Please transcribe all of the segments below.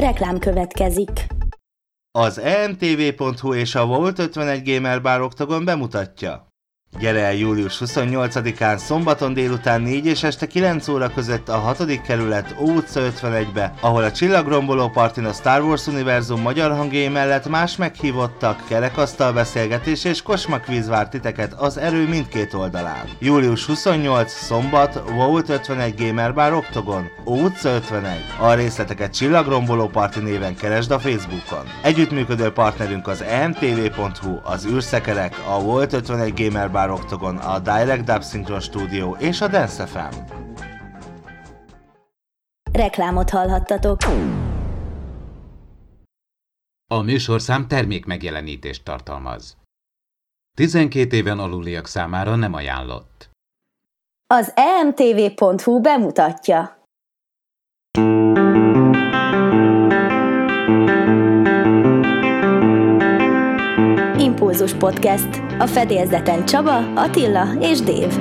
Reklám következik. Az emtv.hu és a Volt 51 Gamer Bar Octagon bemutatja. Gyere el július 28-án szombaton délután 4 és este 9 óra között a 6. kerület Ó utca 51-be, ahol a csillagromboló partin a Star Wars univerzum magyar hangjai mellett más meghívottak, kerekasztal beszélgetés és kosmakvíz vár titeket az erő mindkét oldalán. Július 28 szombat Vault 51 Gamer Bar Octagon, Ó utca 51. A részleteket csillagromboló parti néven keresd a Facebookon. Együttműködő partnerünk az emtv.hu, az űrszekerek, a Volt 51 Gamer Bar Bar Octagon, a Direct Dub Synchron Studio és a Dance FM. Reklámot hallhattatok. A műsorszám termék megjelenítést tartalmaz. 12 éven aluliak számára nem ajánlott. Az emtv.hu bemutatja. Impulzus Podcast. A fedélzeten Csaba, Attila és Dév.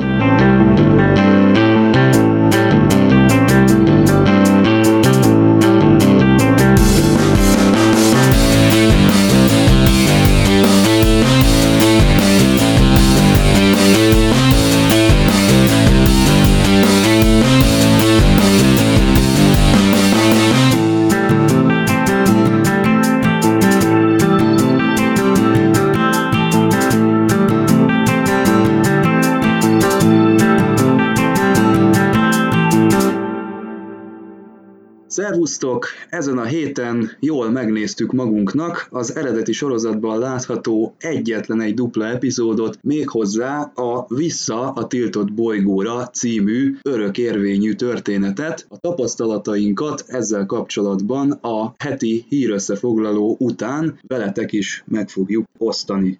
Szervusztok! Ezen a héten jól megnéztük magunknak az eredeti sorozatban látható egyetlen egy dupla epizódot, méghozzá a Vissza a tiltott bolygóra című örökérvényű történetet. A tapasztalatainkat ezzel kapcsolatban a heti hírösszefoglaló után veletek is meg fogjuk osztani.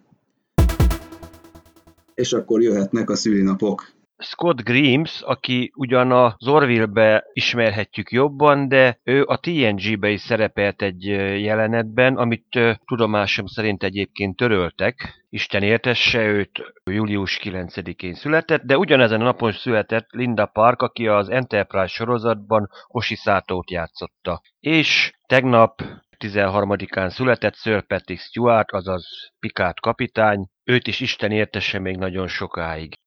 És akkor jöhetnek a szülinapok. Scott Grimes, aki ugyan a Zorville-be ismerhetjük jobban, de ő a TNG-be is szerepelt egy jelenetben, amit tudomásom szerint egyébként töröltek. Isten értesse, őt július 9-én született, de ugyanezen a napon született Linda Park, aki az Enterprise sorozatban Hoshi Szátót játszotta. És tegnap 13-án született Sir Patrick Stewart, azaz Picard kapitány, őt is Isten értesse még nagyon sokáig.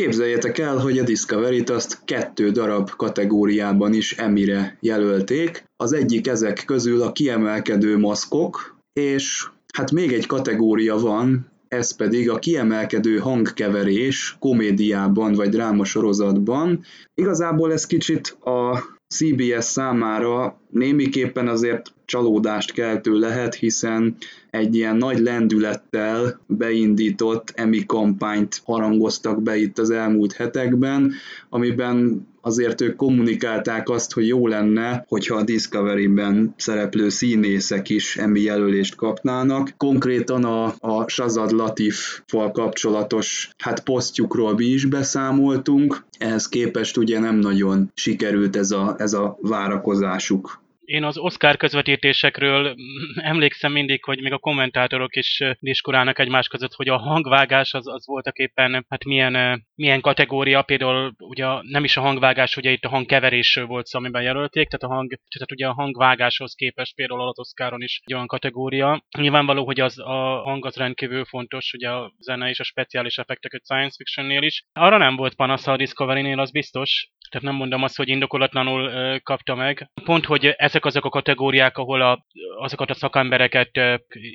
Képzeljétek el, hogy a Discovery-t azt kettő darab kategóriában is Emire jelölték. Az egyik ezek közül a kiemelkedő maszkok, és hát még egy kategória van, ez pedig a kiemelkedő hangkeverés komédiában vagy drámasorozatban. Igazából ez kicsit a CBS számára némiképpen azért csalódást keltő lehet, hiszen egy ilyen nagy lendülettel beindított emi kampányt harangoztak be itt az elmúlt hetekben, amiben azért ők kommunikálták azt, hogy jó lenne, hogyha a Discovery-ben szereplő színészek is emi jelölést kapnának. Konkrétan a, a Shazad Latif-val kapcsolatos hát posztjukról mi is beszámoltunk, ehhez képest ugye nem nagyon sikerült ez a, ez a várakozásuk én az Oscar közvetítésekről emlékszem mindig, hogy még a kommentátorok is diskurálnak egymás között, hogy a hangvágás az, az voltak éppen, hát milyen, milyen kategória, például ugye nem is a hangvágás, ugye itt a hangkeverésről volt szó, amiben jelölték, tehát a, hang, tehát ugye a hangvágáshoz képest például az Oscaron is egy olyan kategória. Nyilvánvaló, hogy az a hang az rendkívül fontos, ugye a zene és a speciális effektek egy science fictionnél is. Arra nem volt panasz a Discovery-nél, az biztos, tehát nem mondom azt, hogy indokolatlanul kapta meg. Pont, hogy ezek azok a kategóriák, ahol a, azokat a szakembereket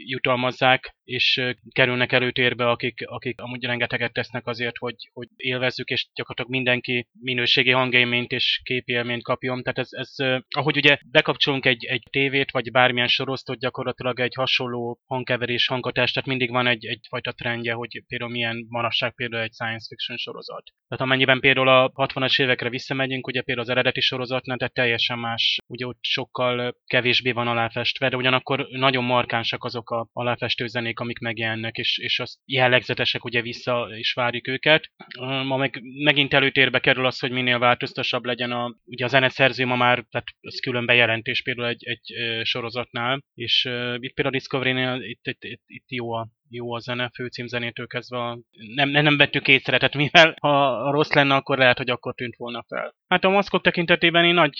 jutalmazzák, és kerülnek előtérbe, akik, akik amúgy rengeteget tesznek azért, hogy, hogy élvezzük, és gyakorlatilag mindenki minőségi hangélményt és képélményt kapjon. Tehát ez, ez ahogy ugye bekapcsolunk egy, egy tévét, vagy bármilyen sorosztot, gyakorlatilag egy hasonló hangkeverés, hanghatás, tehát mindig van egy, egyfajta trendje, hogy például milyen manasság például egy science fiction sorozat. Tehát amennyiben például a 60-as évekre visszamegyünk, ugye például az eredeti sorozatnál, tehát teljesen más, ugye ott sokkal kevésbé van aláfestve, de ugyanakkor nagyon markánsak azok a aláfestő zenék, amik megjelennek, és, és az jellegzetesek, ugye vissza is várjuk őket. Ma meg megint előtérbe kerül az, hogy minél változtasabb legyen a, ugye a zeneszerző ma már, tehát ez külön bejelentés például egy, egy sorozatnál, és itt például a Discovery-nél itt, itt, itt, itt jó a jó a zene, főcímzenétől kezdve a... nem, nem, vettük észre, tehát mivel ha rossz lenne, akkor lehet, hogy akkor tűnt volna fel. Hát a maszkok tekintetében én nagy,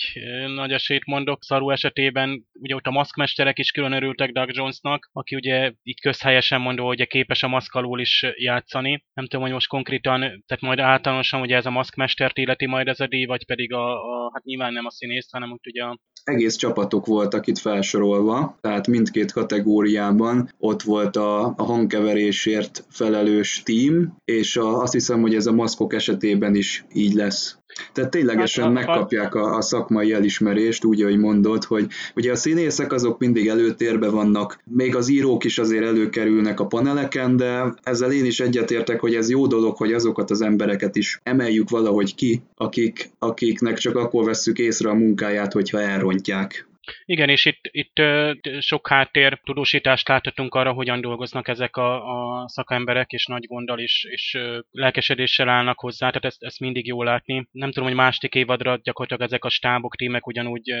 nagy esélyt mondok, Szaru esetében ugye ott a maszkmesterek is külön örültek Doug Jonesnak, aki ugye így közhelyesen mondó, hogy képes a maszk alól is játszani. Nem tudom, hogy most konkrétan, tehát majd általánosan ugye ez a maszkmestert illeti majd ez a díj, vagy pedig a, a hát nyilván nem a színész, hanem úgy ugye a... Egész csapatok voltak itt felsorolva, tehát mindkét kategóriában ott volt a, a hangkeverésért felelős team, és a, azt hiszem, hogy ez a maszkok esetében is így lesz. Tehát ténylegesen hát, megkapják a, a szakmai elismerést, úgy, ahogy mondod, hogy ugye a színészek azok mindig előtérbe vannak, még az írók is azért előkerülnek a paneleken, de ezzel én is egyetértek, hogy ez jó dolog, hogy azokat az embereket is emeljük valahogy ki, akik, akiknek csak akkor vesszük észre a munkáját, hogyha elrontják. Igen, és itt, itt sok háttér tudósítást láthatunk arra, hogyan dolgoznak ezek a, a szakemberek, és nagy gonddal és, és lelkesedéssel állnak hozzá, tehát ezt, ezt mindig jó látni. Nem tudom, hogy másik évadra gyakorlatilag ezek a stábok, tímek ugyanúgy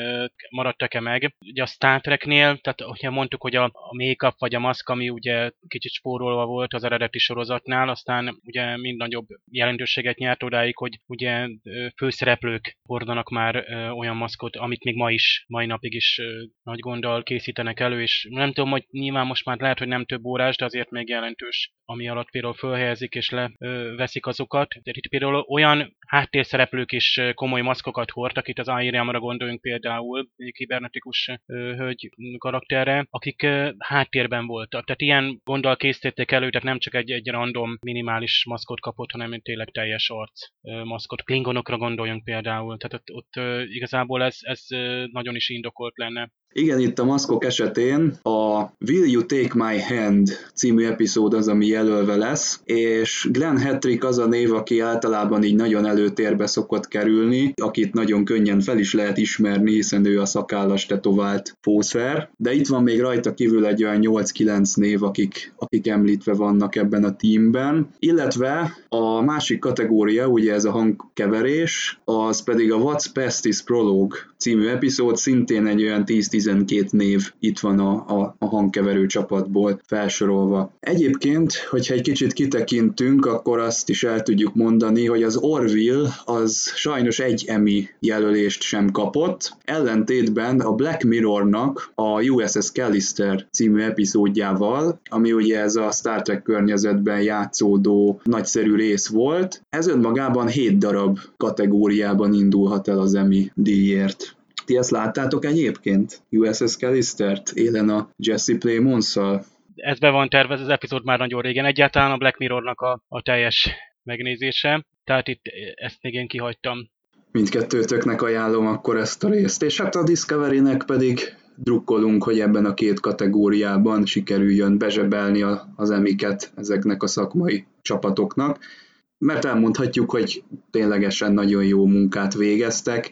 maradtak-e meg. Ugye a Star Treknél, tehát ugye mondtuk, hogy a, a make-up vagy a maszk, ami ugye kicsit spórolva volt az eredeti sorozatnál, aztán ugye mind nagyobb jelentőséget nyert odáig, hogy ugye főszereplők hordanak már olyan maszkot, amit még ma is, mai napig is nagy gonddal készítenek elő, és nem tudom, hogy nyilván most már lehet, hogy nem több órás, de azért még jelentős, ami alatt például fölhelyezik és leveszik azokat. De itt például olyan háttérszereplők is komoly maszkokat hordtak, itt az Airiamra gondoljunk például, egy kibernetikus hölgy karakterre, akik háttérben voltak. Tehát ilyen gonddal készítették elő, tehát nem csak egy, egy random minimális maszkot kapott, hanem tényleg teljes arc maszkot. Klingonokra gondoljunk például, tehát ott, ott igazából ez, ez nagyon is indokolt indokolt lenne. Igen, itt a maszkok esetén a Will You Take My Hand című epizód az, ami jelölve lesz, és Glenn Hattrick az a név, aki általában így nagyon előtérbe szokott kerülni, akit nagyon könnyen fel is lehet ismerni, hiszen ő a szakállas tetovált fószer, de itt van még rajta kívül egy olyan 8-9 név, akik, akik említve vannak ebben a teamben, illetve a másik kategória, ugye ez a hangkeverés, az pedig a What's Best is Prologue című epizód, szintén egy olyan 10-12 név itt van a, a, a hangkeverő csapatból felsorolva. Egyébként, hogyha egy kicsit kitekintünk, akkor azt is el tudjuk mondani, hogy az Orville az sajnos egy Emmy jelölést sem kapott, ellentétben a Black Mirrornak a USS Callister című epizódjával, ami ugye ez a Star Trek környezetben játszódó nagyszerű rész volt, ez önmagában 7 darab kategóriában indulhat el az Emmy díjért. Ti ezt láttátok egyébként? USS Callister-t élen a Jesse Plemons-szal? Ez be van tervezve, az epizód már nagyon régen. Egyáltalán a Black Mirrornak a, a teljes megnézése. Tehát itt ezt még én kihagytam. Mindkettőtöknek ajánlom akkor ezt a részt. És hát a Discovery-nek pedig drukkolunk, hogy ebben a két kategóriában sikerüljön bezsebelni az emiket ezeknek a szakmai csapatoknak, mert elmondhatjuk, hogy ténylegesen nagyon jó munkát végeztek,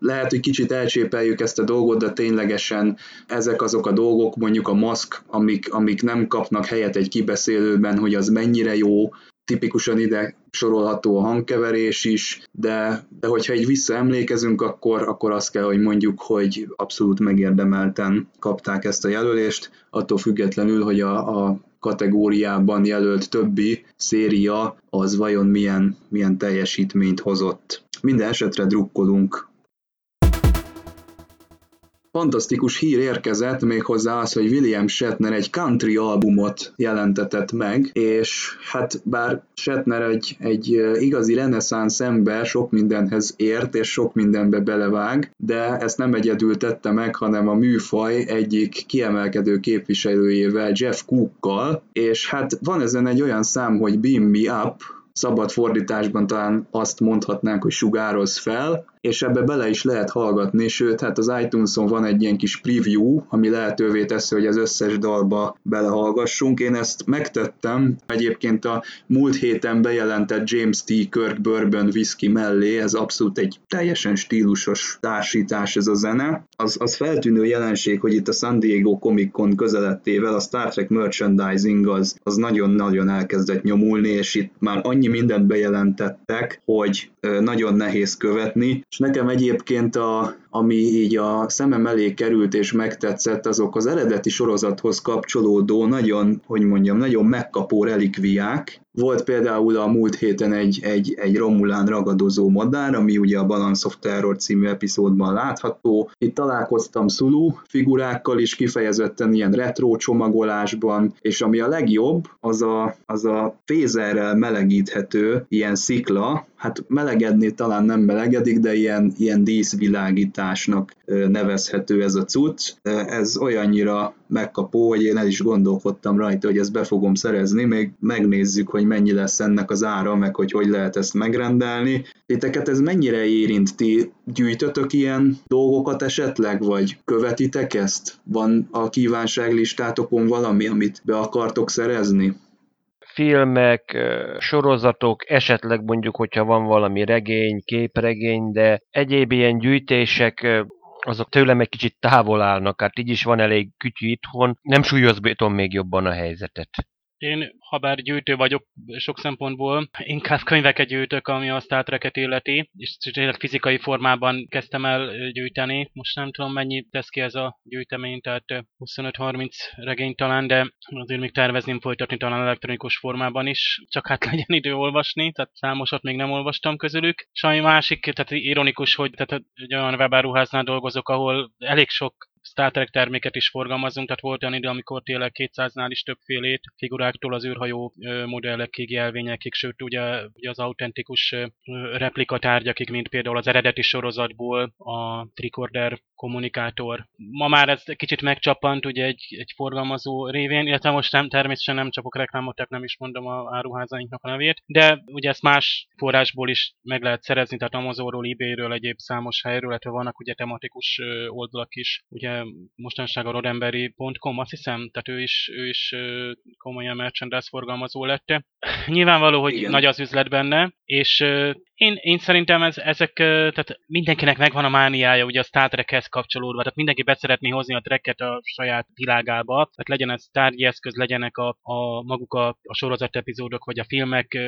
lehet, hogy kicsit elcsépeljük ezt a dolgot, de ténylegesen ezek azok a dolgok, mondjuk a maszk, amik, amik nem kapnak helyet egy kibeszélőben, hogy az mennyire jó, tipikusan ide sorolható a hangkeverés is, de, de hogyha így visszaemlékezünk, akkor, akkor azt kell, hogy mondjuk, hogy abszolút megérdemelten kapták ezt a jelölést, attól függetlenül, hogy a, a kategóriában jelölt többi széria az vajon milyen, milyen teljesítményt hozott. Minden esetre drukkolunk fantasztikus hír érkezett, méghozzá az, hogy William Shatner egy country albumot jelentetett meg, és hát bár Shatner egy, egy igazi reneszánsz ember, sok mindenhez ért, és sok mindenbe belevág, de ezt nem egyedül tette meg, hanem a műfaj egyik kiemelkedő képviselőjével, Jeff Cookkal, és hát van ezen egy olyan szám, hogy Beam Me Up, szabad fordításban talán azt mondhatnánk, hogy sugároz fel, és ebbe bele is lehet hallgatni, sőt, hát az iTunes-on van egy ilyen kis preview, ami lehetővé teszi, hogy az összes dalba belehallgassunk. Én ezt megtettem, egyébként a múlt héten bejelentett James T. Kirk Bourbon Whisky mellé, ez abszolút egy teljesen stílusos társítás ez a zene. Az, az feltűnő jelenség, hogy itt a San Diego Comic Con közelettével a Star Trek merchandising az, az nagyon-nagyon elkezdett nyomulni, és itt már annyi annyi mindent bejelentettek, hogy nagyon nehéz követni, és nekem egyébként a, ami így a szemem elé került és megtetszett, azok az eredeti sorozathoz kapcsolódó nagyon, hogy mondjam, nagyon megkapó relikviák. Volt például a múlt héten egy, egy, egy Romulán ragadozó madár, ami ugye a Balance of Terror című epizódban látható. Itt találkoztam Sulu figurákkal is kifejezetten ilyen retro csomagolásban, és ami a legjobb, az a, az a fézerrel melegíthető ilyen szikla, hát melegedni talán nem melegedik, de ilyen, ilyen díszvilágításnak nevezhető ez a cucc. Ez olyannyira megkapó, hogy én el is gondolkodtam rajta, hogy ezt be fogom szerezni, még megnézzük, hogy mennyi lesz ennek az ára, meg hogy hogy lehet ezt megrendelni. Titeket ez mennyire érint? Ti gyűjtötök ilyen dolgokat esetleg, vagy követitek ezt? Van a kívánságlistátokon valami, amit be akartok szerezni? Filmek, sorozatok, esetleg mondjuk, hogyha van valami regény, képregény, de egyéb ilyen gyűjtések azok tőlem egy kicsit távol állnak, hát így is van elég kütyű itthon, nem súlyozbítom még jobban a helyzetet. Én, ha bár gyűjtő vagyok sok szempontból, inkább könyveket gyűjtök, ami a Star Trek-et illeti, és tényleg fizikai formában kezdtem el gyűjteni. Most nem tudom, mennyi tesz ki ez a gyűjtemény, tehát 25-30 regény talán, de azért még tervezném folytatni talán elektronikus formában is, csak hát legyen idő olvasni, tehát számosat még nem olvastam közülük. És ami másik, tehát ironikus, hogy tehát egy olyan webáruháznál dolgozok, ahol elég sok Star Trek terméket is forgalmazunk, tehát volt olyan idő, amikor tényleg 200-nál is többfélét, figuráktól az űrhajó modellekig, jelvényekig, sőt ugye, ugye az autentikus replikatárgyakig, mint például az eredeti sorozatból a tricorder kommunikátor. Ma már ez kicsit megcsapant ugye egy, egy forgalmazó révén, illetve most nem, természetesen nem csapok reklámot, tehát nem is mondom a áruházainknak a nevét, de ugye ezt más forrásból is meg lehet szerezni, tehát Amazonról, eBayről, egyéb számos helyről, illetve vannak ugye tematikus oldalak is, ugye mostanság a rodemberi.com, azt hiszem, tehát ő is, ő is komolyan merchandise forgalmazó lett. Nyilvánvaló, hogy Igen. nagy az üzlet benne, és én, én szerintem ez, ezek, tehát mindenkinek megvan a mániája, ugye a Star Trekhez kapcsolódva, tehát mindenki be szeretné hozni a treket a saját világába, tehát legyen ez tárgyi eszköz, legyenek a, a maguk a, a sorozat epizódok, vagy a filmek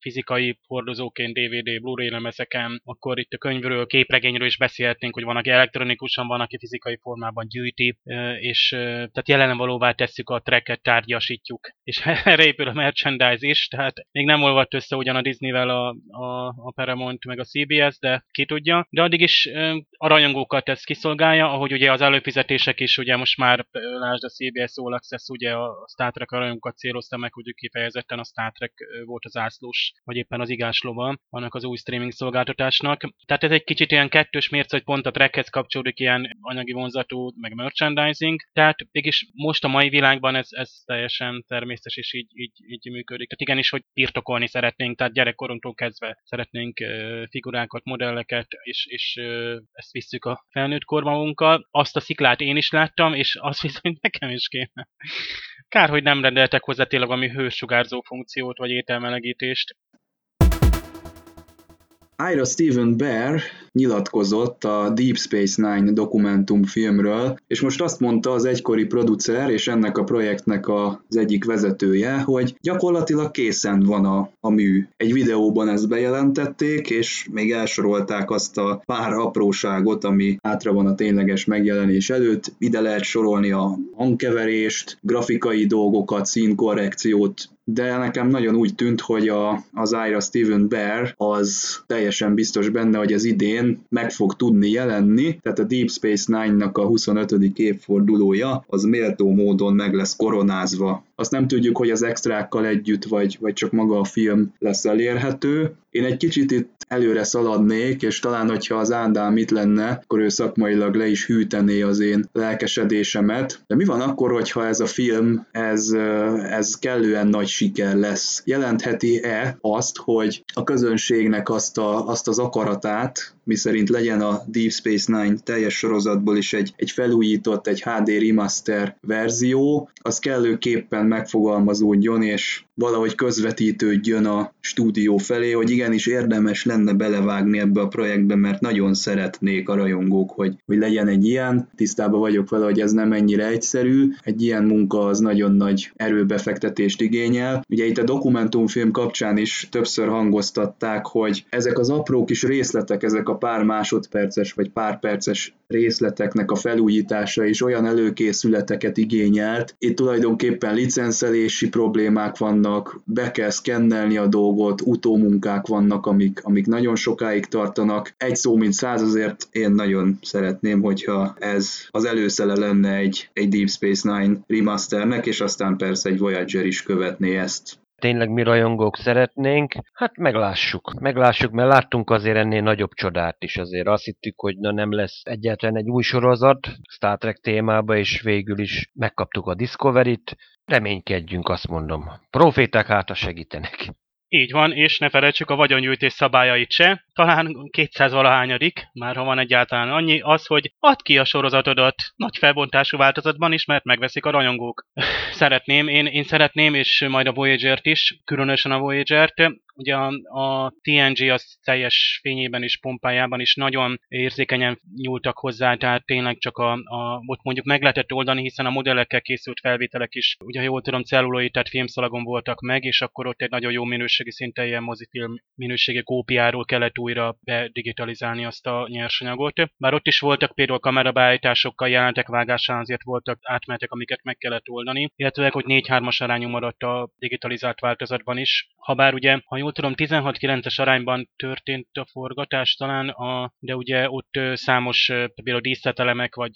fizikai hordozóként, DVD, Blu-ray lemezeken, akkor itt a könyvről, képregényről is beszélhetnénk, hogy van, aki elektronikusan, van, aki fizikai formában gyűjti, és tehát jelen valóvá tesszük a treket, tárgyasítjuk, és erre épül a merchandise is, tehát még nem olvadt össze ugyan a Disneyvel a, a, a Paramount meg a CBS, de ki tudja. De addig is a rajongókat ez kiszolgálja, ahogy ugye az előfizetések is, ugye most már lásd a CBS All Access, ugye a Star Trek a rajongókat célozta meg, hogy kifejezetten a Star Trek volt az ászlós, vagy éppen az igáslova annak az új streaming szolgáltatásnak. Tehát ez egy kicsit ilyen kettős mérce, hogy pont a Trekhez kapcsolódik ilyen anyagi vonzatú, meg merchandising. Tehát mégis most a mai világban ez, ez teljesen természetes, és így, így, így működik. Tehát igenis, hogy birtokolni szeretnénk, tehát gyerekkorunktól kezdve szeretnénk figurákat, modelleket, és, és ezt visszük a felnőtt kormagunkkal. Azt a sziklát én is láttam, és azt viszont nekem is kéne. Kár, hogy nem rendeltek hozzá tényleg valami hősugárzó funkciót, vagy ételmelegítést. Ira Steven Bear nyilatkozott a Deep Space Nine dokumentumfilmről, és most azt mondta az egykori producer és ennek a projektnek az egyik vezetője, hogy gyakorlatilag készen van a, a mű. Egy videóban ezt bejelentették, és még elsorolták azt a pár apróságot, ami hátra van a tényleges megjelenés előtt. Ide lehet sorolni a hangkeverést, grafikai dolgokat, színkorrekciót, de nekem nagyon úgy tűnt, hogy a, az Ira Steven Bear az teljesen biztos benne, hogy az idén meg fog tudni jelenni, tehát a Deep Space Nine-nak a 25. évfordulója az méltó módon meg lesz koronázva. Azt nem tudjuk, hogy az extrákkal együtt, vagy, vagy csak maga a film lesz elérhető. Én egy kicsit itt előre szaladnék, és talán, hogyha az Ádám itt lenne, akkor ő szakmailag le is hűtené az én lelkesedésemet. De mi van akkor, hogyha ez a film, ez, ez kellően nagy siker lesz? Jelentheti-e azt, hogy a közönségnek azt, a, azt az akaratát, miszerint legyen a Deep Space Nine teljes sorozatból is egy, egy felújított, egy HD remaster verzió, az kellőképpen megfogalmazódjon, és valahogy közvetítődjön a stúdió felé, hogy igenis érdemes lenne belevágni ebbe a projektbe, mert nagyon szeretnék a rajongók, hogy, hogy legyen egy ilyen. Tisztában vagyok vele, hogy ez nem ennyire egyszerű. Egy ilyen munka az nagyon nagy erőbefektetést igényel. Ugye itt a dokumentumfilm kapcsán is többször hangoztatták, hogy ezek az apró kis részletek, ezek a pár másodperces vagy pár perces részleteknek a felújítása is olyan előkészületeket igényelt. Itt tulajdonképpen licenszelési problémák vannak, be kell szkennelni a dolgot, utómunkák vannak, amik, amik nagyon sokáig tartanak. Egy szó, mint száz, azért én nagyon szeretném, hogyha ez az előszele lenne egy, egy Deep Space Nine remasternek, és aztán persze egy Voyager is követné ezt tényleg mi rajongók szeretnénk, hát meglássuk. Meglássuk, mert láttunk azért ennél nagyobb csodát is. Azért azt hittük, hogy na nem lesz egyetlen egy új sorozat Star Trek témába, és végül is megkaptuk a Discovery-t. Reménykedjünk, azt mondom. Proféták hátra segítenek. Így van, és ne felejtsük a vagyongyűjtés szabályait se. Talán 200 valahányadik, már ha van egyáltalán annyi, az, hogy add ki a sorozatodat nagy felbontású változatban is, mert megveszik a rajongók. Szeretném, én, én szeretném, és majd a Voyager-t is, különösen a Voyager-t, Ugye a, a TNG az teljes fényében és pompájában is nagyon érzékenyen nyúltak hozzá, tehát tényleg csak a, a ott mondjuk meg lehetett oldani, hiszen a modellekkel készült felvételek is, ugye jól tudom, celluloid, tehát filmszalagon voltak meg, és akkor ott egy nagyon jó minőségi szinte ilyen mozifilm minőségi kópiáról kellett újra bedigitalizálni azt a nyersanyagot. Bár ott is voltak például kamerabeállításokkal, jelentek vágásán azért voltak átmenetek, amiket meg kellett oldani, illetve hogy 4-3-as arányú maradt a digitalizált változatban is. Habár ugye, ha jól tudom, 16-9-es arányban történt a forgatás talán, a, de ugye ott számos például díszletelemek, vagy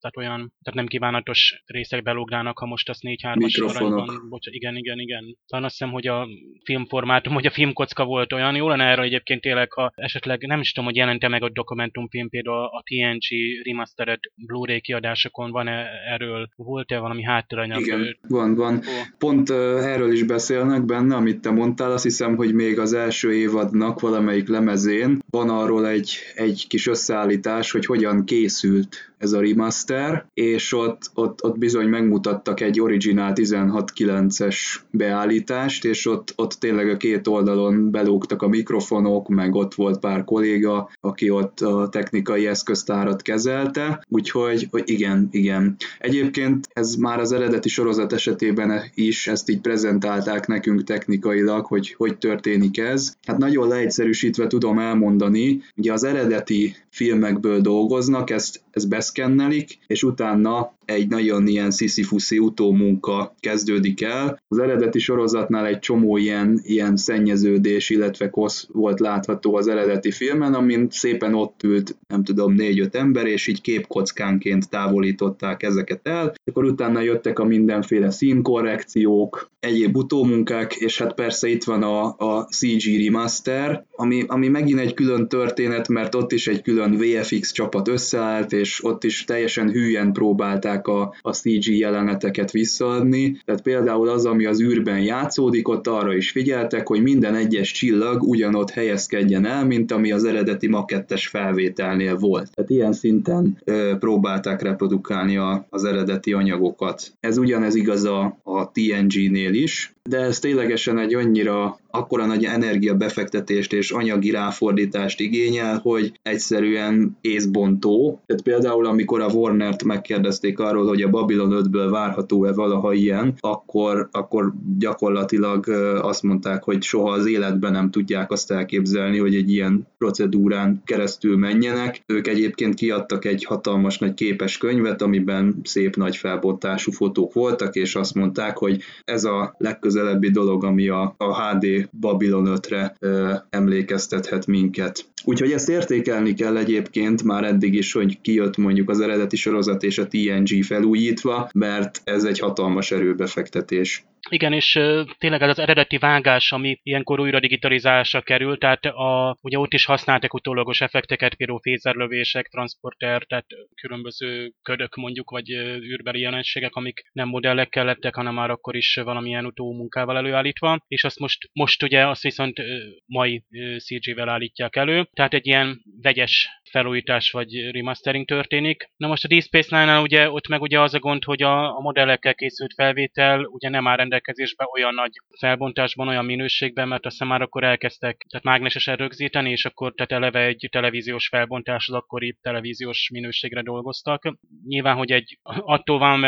tehát olyan, tehát nem kívánatos részek belugrának, ha most azt 4-3-as arányban. Bocs, igen, igen, igen. Talán azt hiszem, hogy a filmformátum, hogy a filmkocka volt olyan. Jó lenne erről egyébként tényleg, ha esetleg nem is tudom, hogy jelente meg a dokumentumfilm, például a TNG remastered Blu-ray kiadásokon van -e erről, volt-e valami háttéranyag? Igen, van, van. Pont uh, erről is beszélnek benne, amit te mondtál, azt hiszem, hogy még az első évadnak valamelyik lemezén van arról egy, egy kis összeállítás, hogy hogyan készült ez a remaster, és ott, ott, ott bizony megmutattak egy originál 16.9-es beállítást, és ott, ott tényleg a két oldalon belógtak a mikrofonok, meg ott volt pár kolléga, aki ott a technikai eszköztárat kezelte, úgyhogy hogy igen, igen. Egyébként ez már az eredeti sorozat esetében is ezt így prezentálták nekünk technikailag, hogy hogy történik ez. Hát nagyon leegyszerűsítve tudom elmondani, ugye az eredeti filmekből dolgoznak, ezt, ezt beszkennelik, és utána egy nagyon ilyen sziszifuszi utómunka kezdődik el. Az eredeti sorozatnál egy csomó ilyen, ilyen szennyeződés, illetve kosz volt látható az eredeti filmen, amin szépen ott ült, nem tudom, négy-öt ember, és így képkockánként távolították ezeket el. Akkor utána jöttek a mindenféle színkorrekciók, egyéb utómunkák, és hát persze itt van a, a CG remaster, ami, ami megint egy külön történet, mert ott is egy külön VFX csapat összeállt, és ott is teljesen hülyen próbálták a, a CG jeleneteket visszaadni. Tehát például az, ami az űrben játszódik, ott arra is figyeltek, hogy minden egyes csillag ugyanott helyezkedjen el, mint ami az eredeti makettes felvételnél volt. Tehát ilyen szinten ö, próbálták reprodukálni a, az eredeti anyagokat. Ez ugyanez igaz a, a TNG-nél is, de ez ténylegesen egy annyira akkora nagy energiabefektetést és anyagi ráfordítást igényel, hogy egyszerűen észbontó. Tehát például, amikor a Warner-t megkérdezték arról, hogy a Babylon 5-ből várható-e valaha ilyen, akkor, akkor gyakorlatilag azt mondták, hogy soha az életben nem tudják azt elképzelni, hogy egy ilyen procedúrán keresztül menjenek. Ők egyébként kiadtak egy hatalmas nagy képes könyvet, amiben szép nagy felbontású fotók voltak, és azt mondták, hogy ez a legközelebbi dolog, ami a, a HD Babylon 5-re ö, emlékeztethet minket. Úgyhogy ezt értékelni kell egyébként már eddig is, hogy kijött mondjuk az eredeti sorozat és a TNG felújítva, mert ez egy hatalmas erőbefektetés. Igen, és tényleg ez az eredeti vágás, ami ilyenkor újra digitalizálásra került, tehát a, ugye ott is használtak utólagos effekteket, például fézerlövések, transporter, tehát különböző ködök mondjuk, vagy űrbeli jelenségek, amik nem modellekkel lettek, hanem már akkor is valamilyen utómunkával előállítva, és azt most, most ugye azt viszont mai CG-vel állítják elő, tehát egy ilyen vegyes felújítás vagy remastering történik. Na most a Deep Space Nine-nál ugye ott meg ugye az a gond, hogy a, a modellekkel készült felvétel ugye nem áll rendelkezésbe olyan nagy felbontásban, olyan minőségben, mert aztán már akkor elkezdtek tehát mágnesesen rögzíteni, és akkor tehát eleve egy televíziós felbontás az akkori televíziós minőségre dolgoztak. Nyilván, hogy egy attól van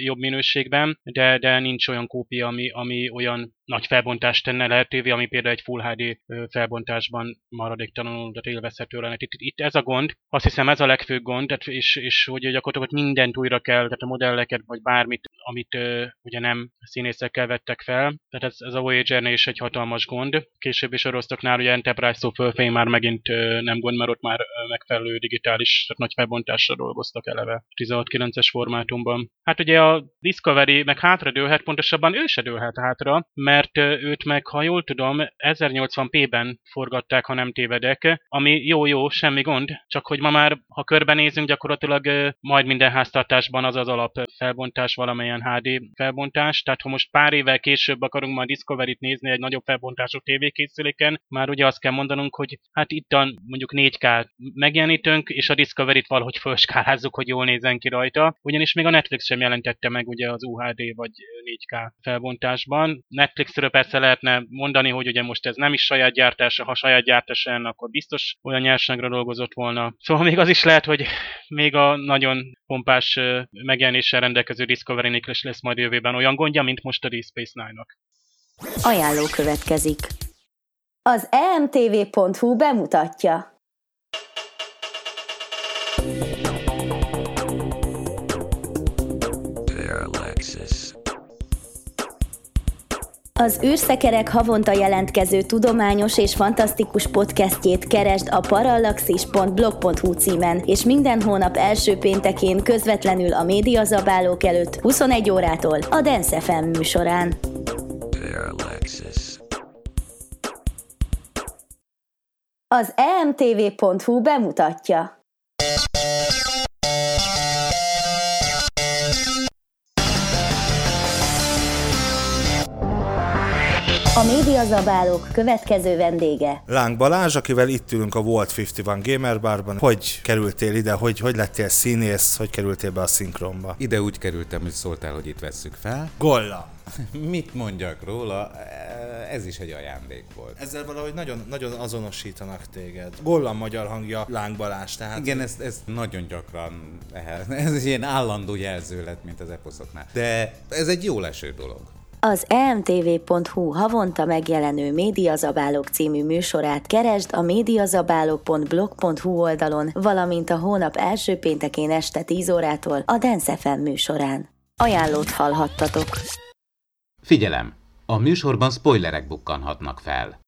jobb minőségben, de, de nincs olyan kópia, ami, ami olyan nagy felbontást tenne lehetővé, ami például egy Full HD felbontásban maradéktalanul élvezhető lenne. Itt, itt ez a gond, azt hiszem ez a legfőbb gond, és, és hogy gyakorlatilag mindent újra kell, tehát a modelleket, vagy bármit, amit ugye nem színészekkel vettek fel. Tehát ez, ez a Voyager-nél is egy hatalmas gond. Később is orosztoknál ugye Enterprise fölfény már megint nem gond, mert ott már megfelelő digitális, tehát nagy felbontásra dolgoztak eleve 16.9-es formátumban. Hát ugye a Discovery meg hátradőlhet, pontosabban ő se dőlhet hátra, mert mert őt meg, ha jól tudom, 1080p-ben forgatták, ha nem tévedek, ami jó-jó, semmi gond, csak hogy ma már, ha körbenézünk, gyakorlatilag majd minden háztartásban az az alap felbontás, valamilyen HD felbontás, tehát ha most pár évvel később akarunk majd Discovery-t nézni egy nagyobb felbontású tévékészüléken, már ugye azt kell mondanunk, hogy hát itt a mondjuk 4K megjelenítünk, és a Discovery-t valahogy felskálázzuk, hogy jól nézzen ki rajta, ugyanis még a Netflix sem jelentette meg ugye az UHD vagy 4K felbontásban. Netflix Netflixről persze lehetne mondani, hogy ugye most ez nem is saját gyártása, ha saját gyártása lenne, akkor biztos olyan nyersanyagra dolgozott volna. Szóval még az is lehet, hogy még a nagyon pompás megjelenéssel rendelkező discovery is lesz majd jövőben olyan gondja, mint most a Deep Space Nine-nak. Ajánló következik. Az emtv.hu bemutatja. Az űrszekerek havonta jelentkező tudományos és fantasztikus podcastjét keresd a parallaxis.blog.hu címen, és minden hónap első péntekén közvetlenül a médiazabálók előtt 21 órától a Dance FM műsorán. Az emtv.hu bemutatja. A médiazabálók következő vendége. Láng Balázs, akivel itt ülünk a Volt 51 Gamer Barban. Hogy kerültél ide, hogy, hogy lettél színész, hogy kerültél be a szinkronba? Ide úgy kerültem, hogy szóltál, hogy itt vesszük fel. Golla! Mit mondjak róla? Ez is egy ajándék volt. Ezzel valahogy nagyon, nagyon azonosítanak téged. Golla magyar hangja Láng Balázs, tehát... Igen, ez, ez nagyon gyakran, ez egy ilyen állandó jelző lett, mint az eposzoknál. De ez egy jó leső dolog. Az emtv.hu havonta megjelenő Médiazabálók című műsorát keresd a médiazabálók.blog.hu oldalon, valamint a hónap első péntekén este 10 órától a Dance FM műsorán. Ajánlót hallhattatok. Figyelem! A műsorban spoilerek bukkanhatnak fel.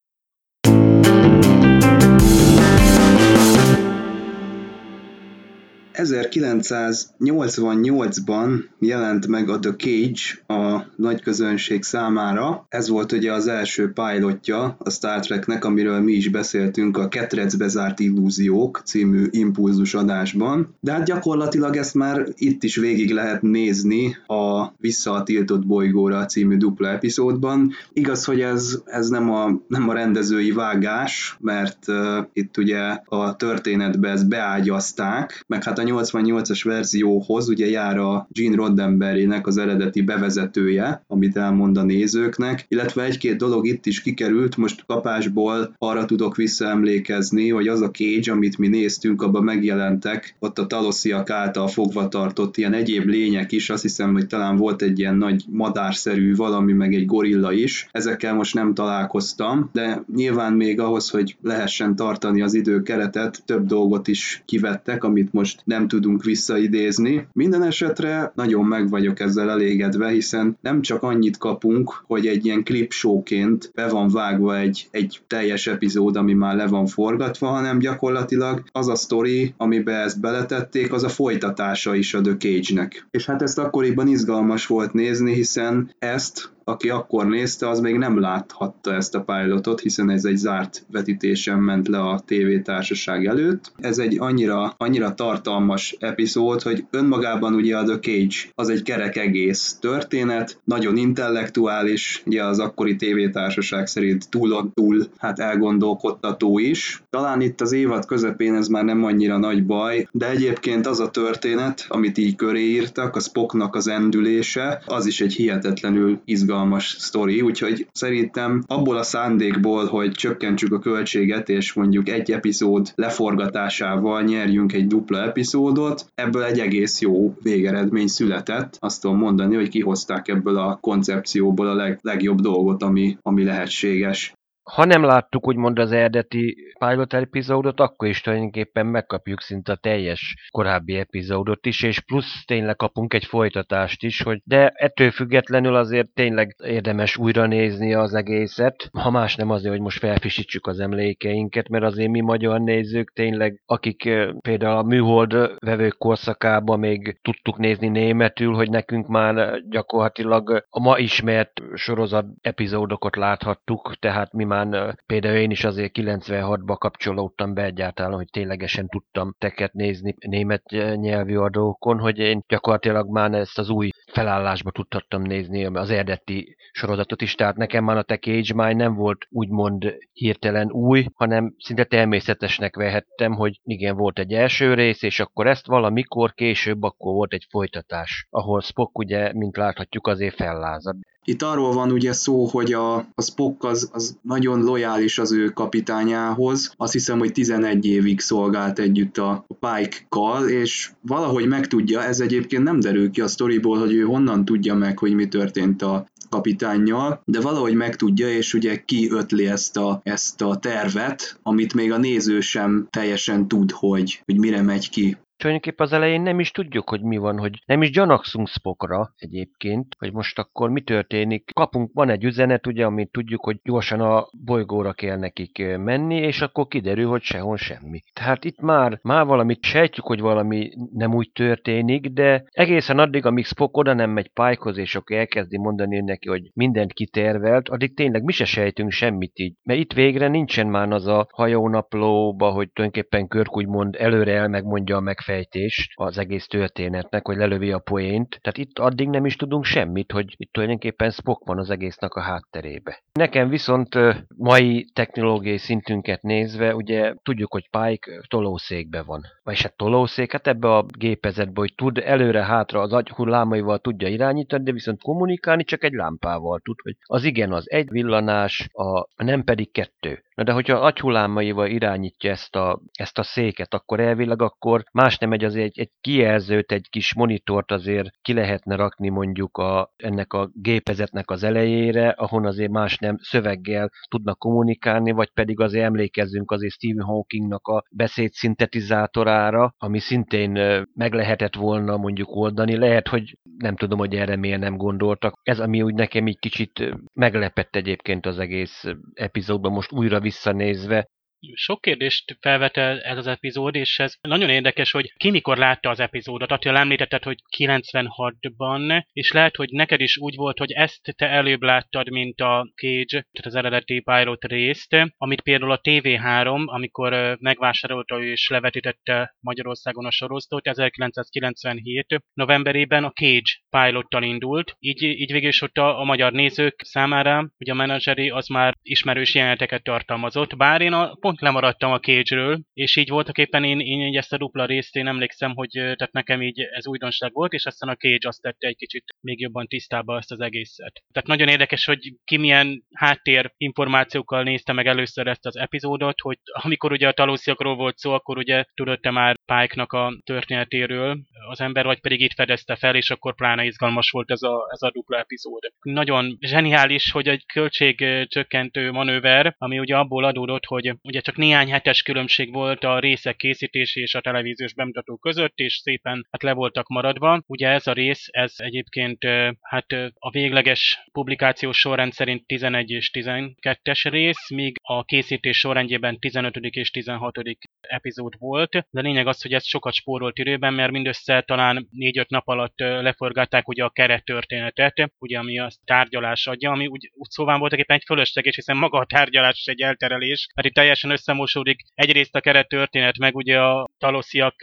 1988-ban jelent meg a The Cage a nagy közönség számára. Ez volt ugye az első pilotja a Star Treknek, amiről mi is beszéltünk a Ketrecbe zárt illúziók című impulzus adásban. De hát gyakorlatilag ezt már itt is végig lehet nézni a Vissza a tiltott bolygóra című dupla epizódban. Igaz, hogy ez, ez nem, a, nem a rendezői vágás, mert uh, itt ugye a történetbe ezt beágyazták, meg hát a 88-as verzióhoz ugye jár a Gene Roddenberry-nek az eredeti bevezetője, amit elmond a nézőknek, illetve egy-két dolog itt is kikerült, most kapásból arra tudok visszaemlékezni, hogy az a Cage, amit mi néztünk, abban megjelentek, ott a talosziak által fogva tartott ilyen egyéb lények is, azt hiszem, hogy talán volt egy ilyen nagy madárszerű valami, meg egy gorilla is. Ezekkel most nem találkoztam, de nyilván még ahhoz, hogy lehessen tartani az időkeretet, több dolgot is kivettek, amit most nem tudunk visszaidézni. Minden esetre nagyon meg vagyok ezzel elégedve, hiszen nem csak annyit kapunk, hogy egy ilyen klipshowként be van vágva egy, egy teljes epizód, ami már le van forgatva, hanem gyakorlatilag az a sztori, amiben ezt beletették, az a folytatása is a The Cage-nek. És hát ezt akkoriban izgalmas volt nézni, hiszen ezt aki akkor nézte, az még nem láthatta ezt a pilotot, hiszen ez egy zárt vetítésen ment le a tévétársaság előtt. Ez egy annyira, annyira tartalmas epizód, hogy önmagában ugye a The Cage az egy kerek egész történet, nagyon intellektuális, ugye az akkori tévétársaság szerint túlon túl hát elgondolkodtató is. Talán itt az évad közepén ez már nem annyira nagy baj, de egyébként az a történet, amit így köré írtak, a Spocknak az endülése, az is egy hihetetlenül izgalmas sztori, úgyhogy szerintem abból a szándékból, hogy csökkentsük a költséget, és mondjuk egy epizód leforgatásával nyerjünk egy dupla epizódot, ebből egy egész jó végeredmény született. Azt tudom mondani, hogy kihozták ebből a koncepcióból a leg, legjobb dolgot, ami, ami lehetséges ha nem láttuk úgymond az eredeti pilot epizódot, akkor is tulajdonképpen megkapjuk szinte a teljes korábbi epizódot is, és plusz tényleg kapunk egy folytatást is, hogy de ettől függetlenül azért tényleg érdemes újra nézni az egészet, ha más nem azért, hogy most felfisítsük az emlékeinket, mert azért mi magyar nézők tényleg, akik például a műhold vevők korszakában még tudtuk nézni németül, hogy nekünk már gyakorlatilag a ma ismert sorozat epizódokat láthattuk, tehát mi már például én is azért 96-ba kapcsolódtam be egyáltalán, hogy ténylegesen tudtam teket nézni német nyelvű adókon, hogy én gyakorlatilag már ezt az új felállásba tudtam nézni az eredeti sorozatot is, tehát nekem már a Tech Age már nem volt úgymond hirtelen új, hanem szinte természetesnek vehettem, hogy igen, volt egy első rész, és akkor ezt valamikor később akkor volt egy folytatás, ahol Spock ugye, mint láthatjuk, azért fellázad. Itt arról van ugye szó, hogy a, a Spock az, az nagyon lojális az ő kapitányához. Azt hiszem, hogy 11 évig szolgált együtt a Pike-kal, és valahogy megtudja, ez egyébként nem derül ki a sztoriból, hogy ő honnan tudja meg, hogy mi történt a kapitányjal, de valahogy megtudja, és ugye kiötli ezt a, ezt a tervet, amit még a néző sem teljesen tud, hogy, hogy mire megy ki tulajdonképpen az elején nem is tudjuk, hogy mi van, hogy nem is gyanakszunk Spockra egyébként, hogy most akkor mi történik. Kapunk, van egy üzenet, ugye, amit tudjuk, hogy gyorsan a bolygóra kell nekik menni, és akkor kiderül, hogy sehol semmi. Tehát itt már, már valamit sejtjük, hogy valami nem úgy történik, de egészen addig, amíg Spock oda nem megy Pikehoz, és akkor elkezdi mondani neki, hogy mindent kitervelt, addig tényleg mi se sejtünk semmit így. Mert itt végre nincsen már az a hajónaplóba, hogy tulajdonképpen Körk úgymond előre el megmondja a megfelelő megfejtést az egész történetnek, hogy lelövi a poént. Tehát itt addig nem is tudunk semmit, hogy itt tulajdonképpen Spock van az egésznek a hátterébe. Nekem viszont mai technológiai szintünket nézve, ugye tudjuk, hogy Pike tolószékbe van. Vagy hát tolószék, hát ebbe a gépezetbe, hogy tud előre-hátra az agyhullámaival tudja irányítani, de viszont kommunikálni csak egy lámpával tud, hogy az igen az egy villanás, a nem pedig kettő. Na de hogyha agyhullámaival irányítja ezt a, ezt a széket, akkor elvileg akkor más nem megy azért egy, egy kijelzőt, egy kis monitort azért ki lehetne rakni mondjuk a, ennek a gépezetnek az elejére, ahon azért más nem szöveggel tudnak kommunikálni, vagy pedig azért emlékezzünk azért Stephen Hawkingnak a beszéd szintetizátorára, ami szintén meg lehetett volna mondjuk oldani. Lehet, hogy nem tudom, hogy erre miért nem gondoltak. Ez, ami úgy nekem így kicsit meglepett egyébként az egész epizódban most újra visszanézve, sok kérdést felvet ez az epizód, és ez nagyon érdekes, hogy ki mikor látta az epizódot. Attila említetted, hogy 96-ban, és lehet, hogy neked is úgy volt, hogy ezt te előbb láttad, mint a Cage, tehát az eredeti pilot részt, amit például a TV3, amikor megvásárolta és levetítette Magyarországon a sorozatot, 1997 novemberében a Cage pilottal indult, így, így végül is ott a, a magyar nézők számára, ugye a menedzseri az már ismerős jeleneteket tartalmazott, bár én a pont lemaradtam a cage és így voltak éppen én, én így ezt a dupla részt én emlékszem, hogy tehát nekem így ez újdonság volt, és aztán a Cage azt tette egy kicsit még jobban tisztába ezt az egészet. Tehát nagyon érdekes, hogy ki milyen háttér információkkal nézte meg először ezt az epizódot, hogy amikor ugye a talósziakról volt szó, akkor ugye tudott-e már Pike-nak a történetéről az ember, vagy pedig itt fedezte fel, és akkor pláne izgalmas volt ez a, ez a dupla epizód. Nagyon zseniális, hogy egy költségcsökkentő manőver, ami ugye abból adódott, hogy ugye csak néhány hetes különbség volt a részek készítési és a televíziós bemutató között, és szépen hát le voltak maradva. Ugye ez a rész, ez egyébként hát a végleges publikációs sorrend szerint 11 és 12-es rész, míg a készítés sorrendjében 15. és 16. epizód volt, de lényeg az, hogy ez sokat spórolt időben, mert mindössze talán négy-öt nap alatt leforgatták ugye a keret történetet, ugye ami a tárgyalás adja, ami úgy, úgy szóval voltak éppen egy fölösleges, hiszen maga a tárgyalás is egy elterelés, mert itt teljesen összemosódik egyrészt a keret történet, meg ugye a talosziak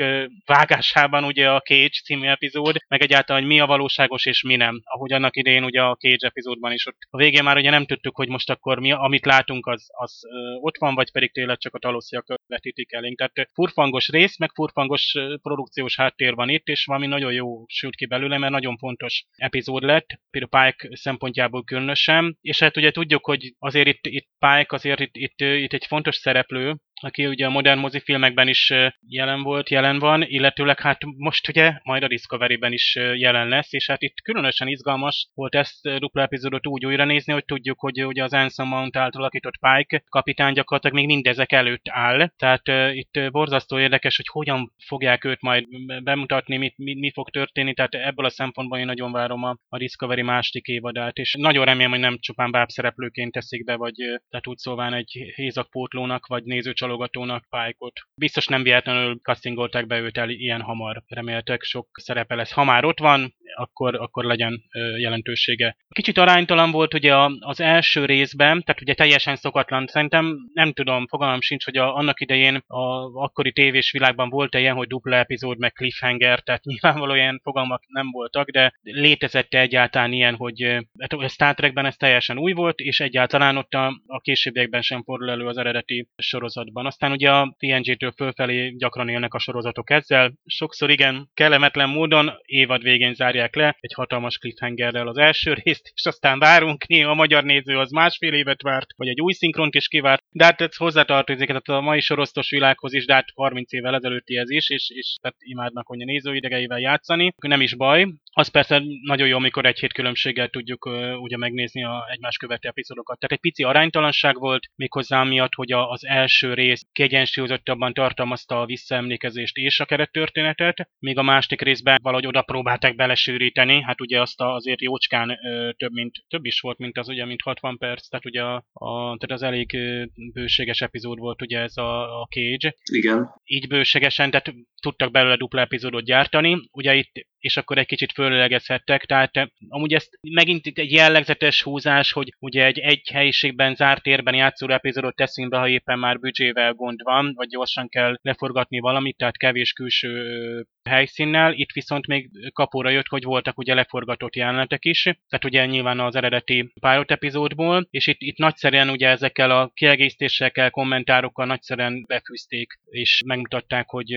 vágásában ugye a Cage című epizód, meg egyáltalán, hogy mi a valóságos és mi nem. Ahogy annak idején ugye a Cage epizódban is ott. A végén már ugye nem tudtuk, hogy most akkor mi, amit látunk, az, az ott van, vagy pedig tényleg csak a talosziak vetítik elénk. Tehát furfangos rész, meg furfangos produkciós háttér van itt, és valami nagyon jó sült ki belőle, mert nagyon fontos epizód lett, például Pike szempontjából különösen. És hát ugye tudjuk, hogy azért itt, itt Pike azért itt, itt, itt egy fontos szereplő, aki ugye a modern mozifilmekben is jelen volt, jelen van, illetőleg hát most ugye majd a Discovery-ben is jelen lesz, és hát itt különösen izgalmas volt ezt dupla epizódot úgy újra nézni, hogy tudjuk, hogy ugye az Anson Mount által alakított Pike kapitány gyakorlatilag még mindezek előtt áll, tehát uh, itt borzasztó érdekes, hogy hogyan fogják őt majd bemutatni, mit, mi, mi fog történni, tehát ebből a szempontból én nagyon várom a, a Discovery második évadát, és nagyon remélem, hogy nem csupán bábszereplőként teszik be, vagy tehát úgy szóván egy hézakpótlónak, vagy nézőcsal csalogatónak Pike-ot. Biztos nem véletlenül castingolták be őt el ilyen hamar. Reméltek sok szerepe lesz. Ha már ott van, akkor, akkor legyen jelentősége. Kicsit aránytalan volt ugye az első részben, tehát ugye teljesen szokatlan. Szerintem nem tudom, fogalmam sincs, hogy a, annak idején a akkori tévés világban volt -e ilyen, hogy dupla epizód, meg cliffhanger, tehát nyilvánvalóan ilyen fogalmak nem voltak, de létezett -e egyáltalán ilyen, hogy hát a Star Trekben ez teljesen új volt, és egyáltalán ott a, a későbbiekben sem fordul elő az eredeti sorozatban. Aztán ugye a TNG-től fölfelé gyakran élnek a sorozatok ezzel. Sokszor igen, kellemetlen módon évad végén zárják le egy hatalmas cliffhangerrel az első részt, és aztán várunk, néha a magyar néző az másfél évet várt, vagy egy új szinkront is kivárt, de hát ez hozzátartozik tehát a mai sorosztos világhoz is, de hát 30 évvel ezelőtti ez is, és, és tehát imádnak hogy a nézőidegeivel játszani, nem is baj. Az persze nagyon jó, amikor egy hét különbséggel tudjuk uh, ugye megnézni a egymás követő epizódokat. Tehát egy pici aránytalanság volt, méghozzá miatt, hogy a, az első rész kiegyensúlyozottabban tartalmazta a visszaemlékezést és a kerettörténetet, míg a másik részben valahogy oda próbálták belesülni sűríteni, hát ugye azt azért jócskán ö, több, mint, több is volt, mint az ugye, mint 60 perc, tehát ugye a, a tehát az elég ö, bőséges epizód volt ugye ez a, a Cage. Igen. Így bőségesen, tehát tudtak belőle dupla epizódot gyártani, ugye itt, és akkor egy kicsit fölélegezhettek, tehát amúgy ez megint egy jellegzetes húzás, hogy ugye egy egy helyiségben, zárt térben játszó epizódot teszünk be, ha éppen már büdzsével gond van, vagy gyorsan kell leforgatni valamit, tehát kevés külső helyszínnel, itt viszont még kapóra jött, hogy voltak ugye leforgatott jelenetek is, tehát ugye nyilván az eredeti pilot epizódból, és itt, itt nagyszerűen ugye ezekkel a kiegészítésekkel, kommentárokkal nagyszerűen befűzték, és megmutatták, hogy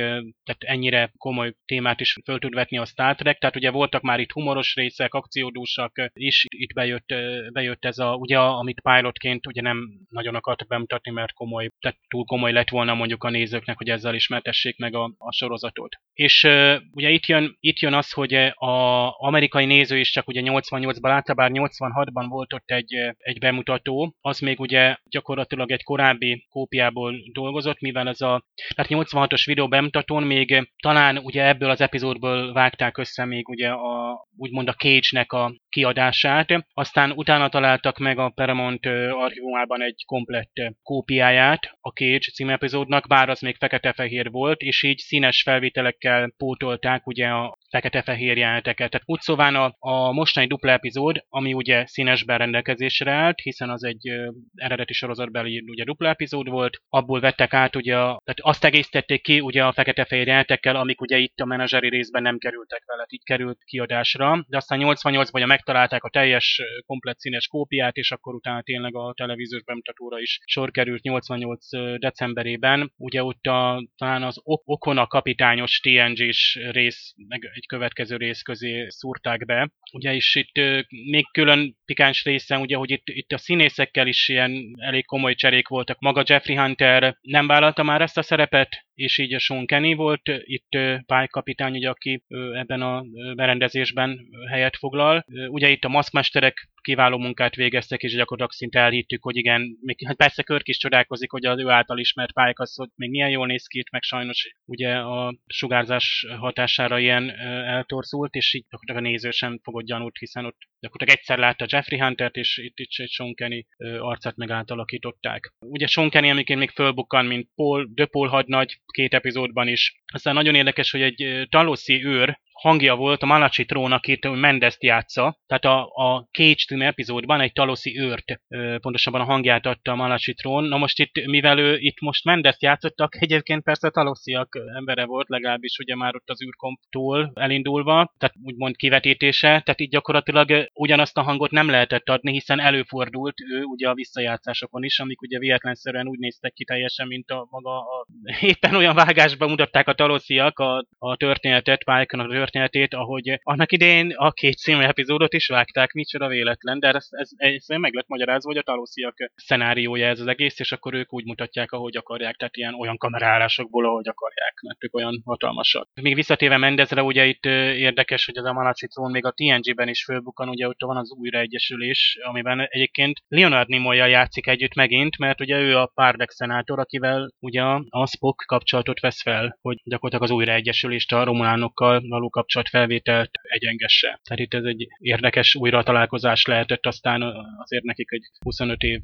tehát ennyire komoly témát is föl tud vetni a Star Trek, tehát ugye voltak már itt humoros részek, akciódúsak is, itt bejött, bejött ez a, ugye amit pilotként ugye nem nagyon akart bemutatni, mert komoly, tehát túl komoly lett volna mondjuk a nézőknek, hogy ezzel ismertessék meg a, a sorozatot. És ugye itt jön, itt jön az, hogy a amerikai néző is csak ugye 88-ban látta, bár 86-ban volt ott egy, egy bemutató, az még ugye gyakorlatilag egy korábbi kópiából dolgozott, mivel ez a tehát 86-os videó bemutatón még talán ugye ebből az epizódból vágták össze még ugye a, úgymond a Cage-nek a kiadását, aztán utána találtak meg a Paramount archívumában egy komplett kópiáját a Cage című epizódnak, bár az még fekete-fehér volt, és így színes felvételekkel pótolták ugye a fekete-fehér jeleneteket. Tehát úgy szóván a, a mostani dupla epizód, ami ugye színesben rendelkezésre állt, hiszen az egy ö, eredeti sorozatbeli ugye dupla epizód volt, abból vettek át ugye, tehát azt egészítették ki ugye a fekete-fehér jelenetekkel, amik ugye itt a menedzseri részben nem kerültek vele, így került kiadásra, de aztán 88-ban megtalálták a teljes komplet színes kópiát, és akkor utána tényleg a televíziós bemutatóra is sor került 88 decemberében. Ugye ott a, talán az Okona kapitányos TNG-s rész, meg egy következő rész közé szúrták be. Ugye is itt még külön pikáns részen, ugye, hogy itt, itt a színészekkel is ilyen elég komoly cserék voltak. Maga Jeffrey Hunter nem vállalta már ezt a szerepet, és így a Sean Kenny volt itt pálykapitány, ugye, aki ebben a berendezésben helyet foglal. Ugye itt a maszkmesterek kiváló munkát végeztek, és gyakorlatilag szinte elhittük, hogy igen, még, hát persze Körk is csodálkozik, hogy az ő által ismert pályák az, hogy még milyen jól néz ki itt, meg sajnos ugye a sugárzás hatására ilyen eltorzult, és így gyakorlatilag a néző sem fogott gyanút, hiszen ott gyakorlatilag egyszer látta Jeffrey Huntert, és itt, itt egy Sean Kenny arcát meg átalakították. Ugye Sean Kenny, amiként még fölbukkan, mint Paul, de Paul hadnagy két epizódban is. Aztán nagyon érdekes, hogy egy taloszi őr, hangja volt a Malachi Trón, akit Mendezt játsza, tehát a, a Cage című epizódban egy taloszi őrt, pontosabban a hangját adta a Malachi Trón. Na most itt, mivel ő itt most Mendezt játszottak, egyébként persze talosziak embere volt, legalábbis ugye már ott az űrkomptól elindulva, tehát úgymond kivetítése, tehát így gyakorlatilag ugyanazt a hangot nem lehetett adni, hiszen előfordult ő ugye a visszajátszásokon is, amik ugye véletlenszerűen úgy néztek ki teljesen, mint a maga a, éppen olyan vágásban mutatták a talosziak a, a történetet, Pálykon a történetét, ahogy annak idején a két című epizódot is vágták, micsoda véletlen, de ez, ez, ez, ez meg lett magyarázva, hogy a talosziak szenáriója ez az egész, és akkor ők úgy mutatják, ahogy akarják, tehát ilyen olyan kamerálásokból, ahogy akarják, mert ők olyan hatalmasak. Még visszatéve Mendezre, ugye itt érdekes, hogy az a Malachi Trón még a TNG-ben is fölbukkan, ugye ott van az újraegyesülés, amiben egyébként Leonard nimoy játszik együtt megint, mert ugye ő a Pardek szenátor, akivel ugye a Spock kapcsolatot vesz fel, hogy gyakorlatilag az újraegyesülést a romulánokkal való kapcsolat felvételt egyengesse. Tehát itt ez egy érdekes újra találkozás lehetett aztán azért nekik egy 25 év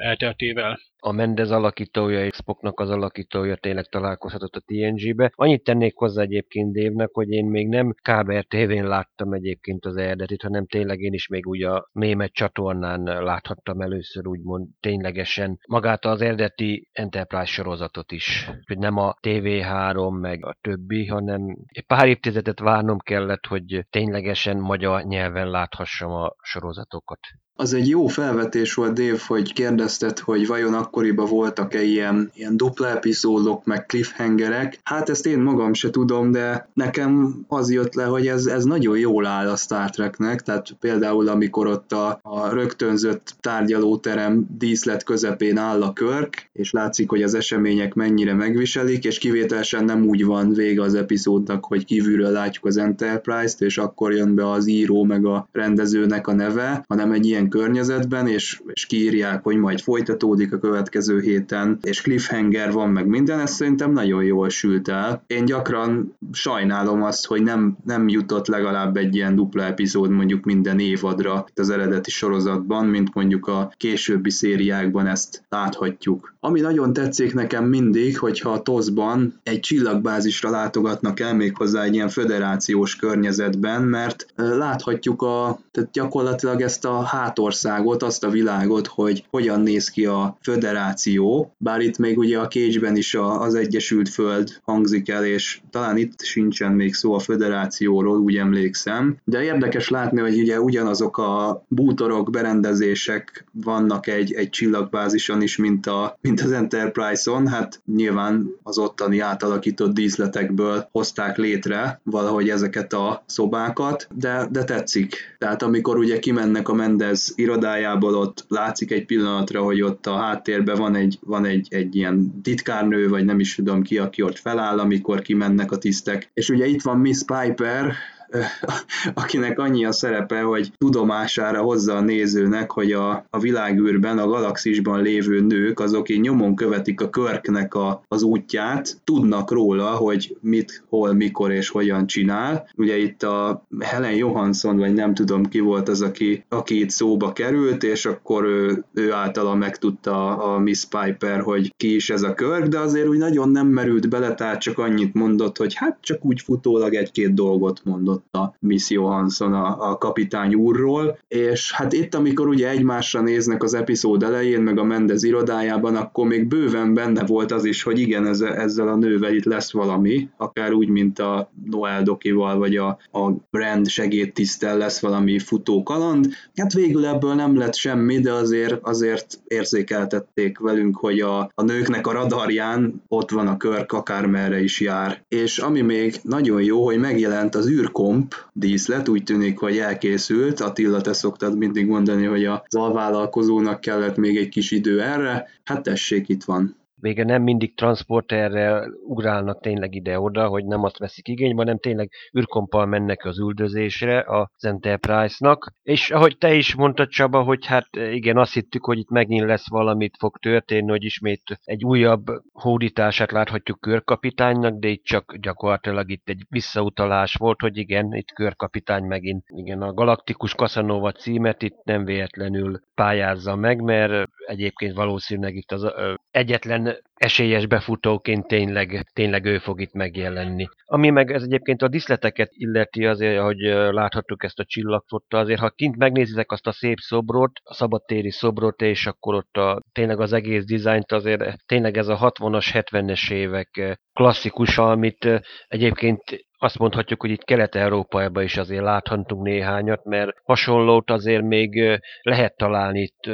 elteltével a Mendez alakítója, Xboxnak az alakítója tényleg találkozhatott a TNG-be. Annyit tennék hozzá egyébként Dévnek, hogy én még nem kábel tévén láttam egyébként az eredetit, hanem tényleg én is még úgy a mémet csatornán láthattam először úgymond ténylegesen magát az eredeti Enterprise sorozatot is. Hogy nem a TV3 meg a többi, hanem egy pár évtizedet várnom kellett, hogy ténylegesen magyar nyelven láthassam a sorozatokat. Az egy jó felvetés volt, Dave, hogy kérdezted, hogy vajon akkoriban voltak-e ilyen, ilyen dupla epizódok, meg cliffhangerek. Hát ezt én magam se tudom, de nekem az jött le, hogy ez, ez nagyon jól áll a Star Treknek, tehát például amikor ott a, a rögtönzött tárgyalóterem díszlet közepén áll a körk, és látszik, hogy az események mennyire megviselik, és kivételesen nem úgy van vége az epizódnak, hogy kívülről látjuk az Enterprise-t, és akkor jön be az író meg a rendezőnek a neve, hanem egy ilyen ilyen környezetben, és, és kiírják, hogy majd folytatódik a következő héten, és cliffhanger van, meg minden, ez szerintem nagyon jól sült el. Én gyakran sajnálom azt, hogy nem, nem jutott legalább egy ilyen dupla epizód mondjuk minden évadra az eredeti sorozatban, mint mondjuk a későbbi szériákban ezt láthatjuk. Ami nagyon tetszik nekem mindig, hogyha a TOSZ-ban egy csillagbázisra látogatnak el méghozzá egy ilyen föderációs környezetben, mert láthatjuk a, tehát gyakorlatilag ezt a hát országot, azt a világot, hogy hogyan néz ki a föderáció, bár itt még ugye a cage is a, az Egyesült Föld hangzik el, és talán itt sincsen még szó a föderációról, úgy emlékszem, de érdekes látni, hogy ugye ugyanazok a bútorok, berendezések vannak egy, egy csillagbázison is, mint, a, mint az Enterprise-on, hát nyilván az ottani átalakított díszletekből hozták létre valahogy ezeket a szobákat, de, de tetszik. Tehát amikor ugye kimennek a Mendez Perez irodájából ott látszik egy pillanatra, hogy ott a háttérben van egy, van egy, egy ilyen titkárnő, vagy nem is tudom ki, aki ott feláll, amikor kimennek a tisztek. És ugye itt van Miss Piper, akinek annyi a szerepe, hogy tudomására hozza a nézőnek, hogy a, a világűrben, a galaxisban lévő nők, azok így nyomon követik a körknek a, az útját, tudnak róla, hogy mit, hol, mikor és hogyan csinál. Ugye itt a Helen Johansson, vagy nem tudom ki volt az, aki, aki itt szóba került, és akkor ő, ő általa megtudta a Miss Piper, hogy ki is ez a körk, de azért úgy nagyon nem merült bele, tehát csak annyit mondott, hogy hát csak úgy futólag egy-két dolgot mondott a Miss Johansson a, a kapitány úrról, és hát itt, amikor ugye egymásra néznek az epizód elején, meg a Mendez irodájában, akkor még bőven benne volt az is, hogy igen, ezzel, ezzel a nővel itt lesz valami, akár úgy, mint a Noel Dokival, vagy a, a Brand segédtisztel lesz valami futó kaland. Hát végül ebből nem lett semmi, de azért, azért érzékeltették velünk, hogy a, a nőknek a radarján ott van a körk, akármerre is jár. És ami még nagyon jó, hogy megjelent az űrkom komp díszlet, úgy tűnik, hogy elkészült. Attila, te szoktad mindig mondani, hogy az alvállalkozónak kellett még egy kis idő erre. Hát tessék, itt van vége nem mindig transporterre ugrálnak tényleg ide-oda, hogy nem azt veszik igénybe, hanem tényleg űrkompal mennek az üldözésre az Enterprise-nak. És ahogy te is mondtad Csaba, hogy hát igen, azt hittük, hogy itt megint lesz valamit fog történni, hogy ismét egy újabb hódítását láthatjuk körkapitánynak, de itt csak gyakorlatilag itt egy visszautalás volt, hogy igen, itt körkapitány megint igen, a Galaktikus Casanova címet itt nem véletlenül pályázza meg, mert egyébként valószínűleg itt az egyetlen esélyes befutóként tényleg, tényleg ő fog itt megjelenni. Ami meg ez egyébként a diszleteket illeti azért, hogy láthattuk ezt a csillagfotta, azért ha kint megnézitek azt a szép szobrot, a szabadtéri szobrot, és akkor ott a, tényleg az egész dizájnt azért tényleg ez a 60-as, 70-es évek klasszikus, amit egyébként azt mondhatjuk, hogy itt Kelet-Európában is azért láthatunk néhányat, mert hasonlót azért még lehet találni itt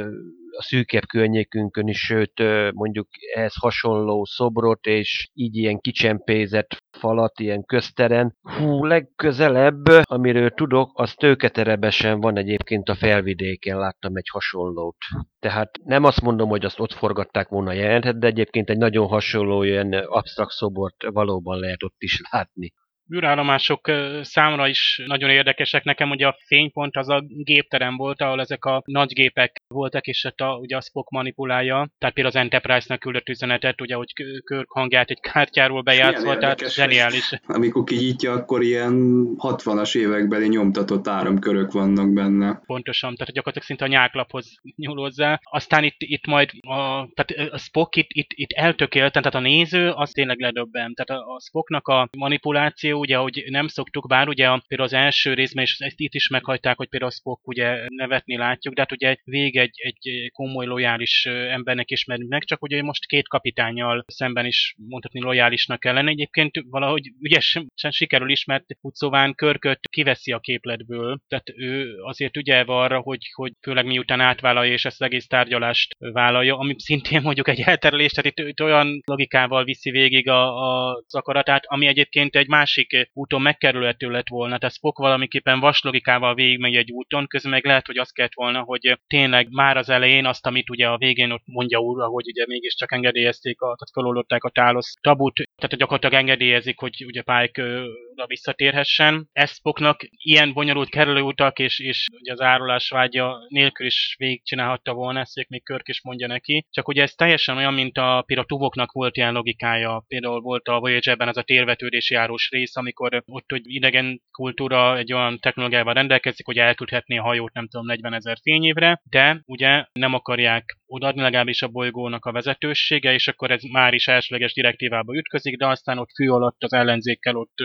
a szűkebb környékünkön is, sőt mondjuk ehhez hasonló szobrot, és így ilyen kicsempézett falat, ilyen közteren. Hú, legközelebb, amiről tudok, az tőketerebesen van egyébként a felvidéken, láttam egy hasonlót. Tehát nem azt mondom, hogy azt ott forgatták volna jelentet, de egyébként egy nagyon hasonló ilyen absztrakt szobort valóban lehet ott is látni űrállomások számra is nagyon érdekesek. Nekem ugye a fénypont az a gépterem volt, ahol ezek a nagy gépek voltak, és hát a, ugye a Spock manipulálja. Tehát például az Enterprise-nak küldött üzenetet, ugye, hogy Körk hangját egy kártyáról bejátszva, tehát zseniális. Amikor kinyitja, akkor ilyen 60-as évekbeli nyomtatott áramkörök vannak benne. Pontosan, tehát gyakorlatilag szinte a nyáklaphoz nyúl hozzá. Aztán itt, itt majd a, tehát a Spock itt, itt, itt eltökélten, tehát a néző az tényleg ledöbben. Tehát a, a Spocknak a manipuláció ugye, hogy nem szoktuk, bár ugye például az első részben, és ezt itt is meghagyták, hogy például Spock ugye nevetni látjuk, de hát ugye vég egy, egy komoly lojális embernek ismerünk meg, csak ugye most két kapitányjal szemben is mondhatni lojálisnak kell lenni. Egyébként valahogy ügyesen sikerül is, mert Utszóván körköt kiveszi a képletből, tehát ő azért ügyelve arra, hogy, hogy főleg miután átvállalja és ezt az egész tárgyalást vállalja, ami szintén mondjuk egy elterelés, tehát itt, itt olyan logikával viszi végig a, a, akaratát, ami egyébként egy másik másik úton megkerülhető lett volna. Tehát Spock valamiképpen vaslogikával végigmegy egy úton, közben meg lehet, hogy azt kellett volna, hogy tényleg már az elején azt, amit ugye a végén ott mondja úr, hogy ugye mégiscsak engedélyezték, a, tehát feloldották a tálosz tabut, tehát gyakorlatilag engedélyezik, hogy ugye Pike oda visszatérhessen. Eszpoknak ilyen bonyolult kerülőutak és, és ugye az árulás vágya nélkül is végigcsinálhatta volna, ezt még Körk is mondja neki. Csak ugye ez teljesen olyan, mint a, például a tuvoknak volt ilyen logikája. Például volt a Voyager-ben az a térvetődési járós rész, amikor ott, hogy idegen kultúra egy olyan technológiával rendelkezik, hogy elküldhetné a hajót nem tudom 40 ezer fényévre, de ugye nem akarják odaadni legalábbis a bolygónak a vezetősége, és akkor ez már is elsőleges direktívába ütközik, de aztán ott fű alatt az ellenzékkel ott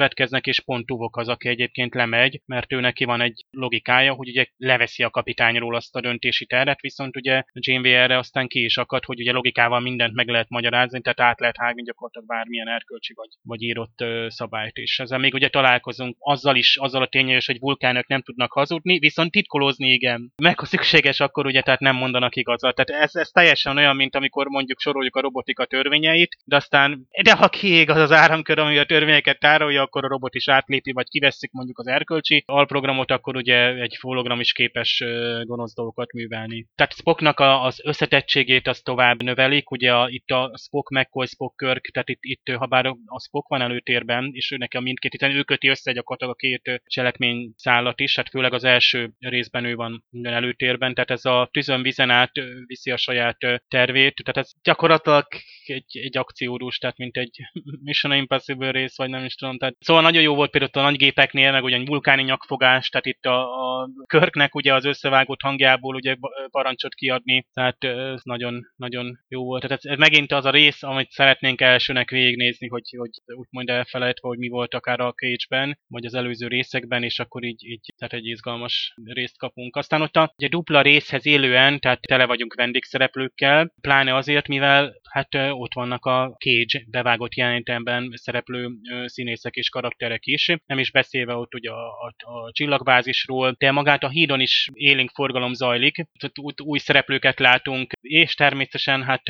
szövetkeznek, és pont Tuvok az, aki egyébként lemegy, mert ő neki van egy logikája, hogy ugye leveszi a kapitányról azt a döntési terret, viszont ugye Janeway erre aztán ki is akad, hogy ugye logikával mindent meg lehet magyarázni, tehát át lehet hágni gyakorlatilag bármilyen erkölcsi vagy, vagy írott szabályt is. Ezzel még ugye találkozunk azzal is, azzal a tényel hogy vulkánok nem tudnak hazudni, viszont titkolózni igen. Meg ha szükséges, akkor ugye tehát nem mondanak igazat. Tehát ez, ez teljesen olyan, mint amikor mondjuk soroljuk a robotika törvényeit, de aztán, de ha kiég az az áramkör, ami a törvényeket tárolja, akkor a robot is átlépi, vagy kiveszik mondjuk az erkölcsi alprogramot, akkor ugye egy hologram is képes gonosz dolgokat művelni. Tehát Spocknak a, az összetettségét az tovább növelik, ugye a, itt a Spock, McCoy, Spock, Kirk, tehát itt, itt ha bár a Spock van előtérben, és ő neki a mindkét, hiszen ő köti össze gyakorlatilag a két cselekmény szállat is, hát főleg az első részben ő van minden előtérben, tehát ez a tűzön vizen át viszi a saját tervét, tehát ez gyakorlatilag egy, egy akciódús, tehát mint egy Mission Impossible rész, vagy nem is tudom. Tehát, szóval nagyon jó volt például a nagy gépeknél, meg ugyan vulkáni nyakfogás, tehát itt a, a Körknek ugye az összevágott hangjából ugye parancsot kiadni, tehát ez nagyon, nagyon jó volt. Tehát ez, ez megint az a rész, amit szeretnénk elsőnek végignézni, hogy, hogy úgymond elfelejtve, hogy mi volt akár a Cage-ben, vagy az előző részekben, és akkor így, így tehát egy izgalmas részt kapunk. Aztán ott a ugye, dupla részhez élően, tehát tele vagyunk vendégszereplőkkel, pláne azért, mivel hát ott vannak a Cage bevágott jelenetemben szereplő színészek és karakterek is, nem is beszélve ott ugye a, a, a csillagbázisról, de magát a hídon is élénk forgalom zajlik, ott új szereplőket látunk, és természetesen hát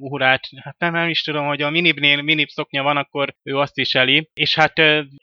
Uhurát, hát nem, nem is tudom, hogy a minibnél minib szoknya van, akkor ő azt is eli, és hát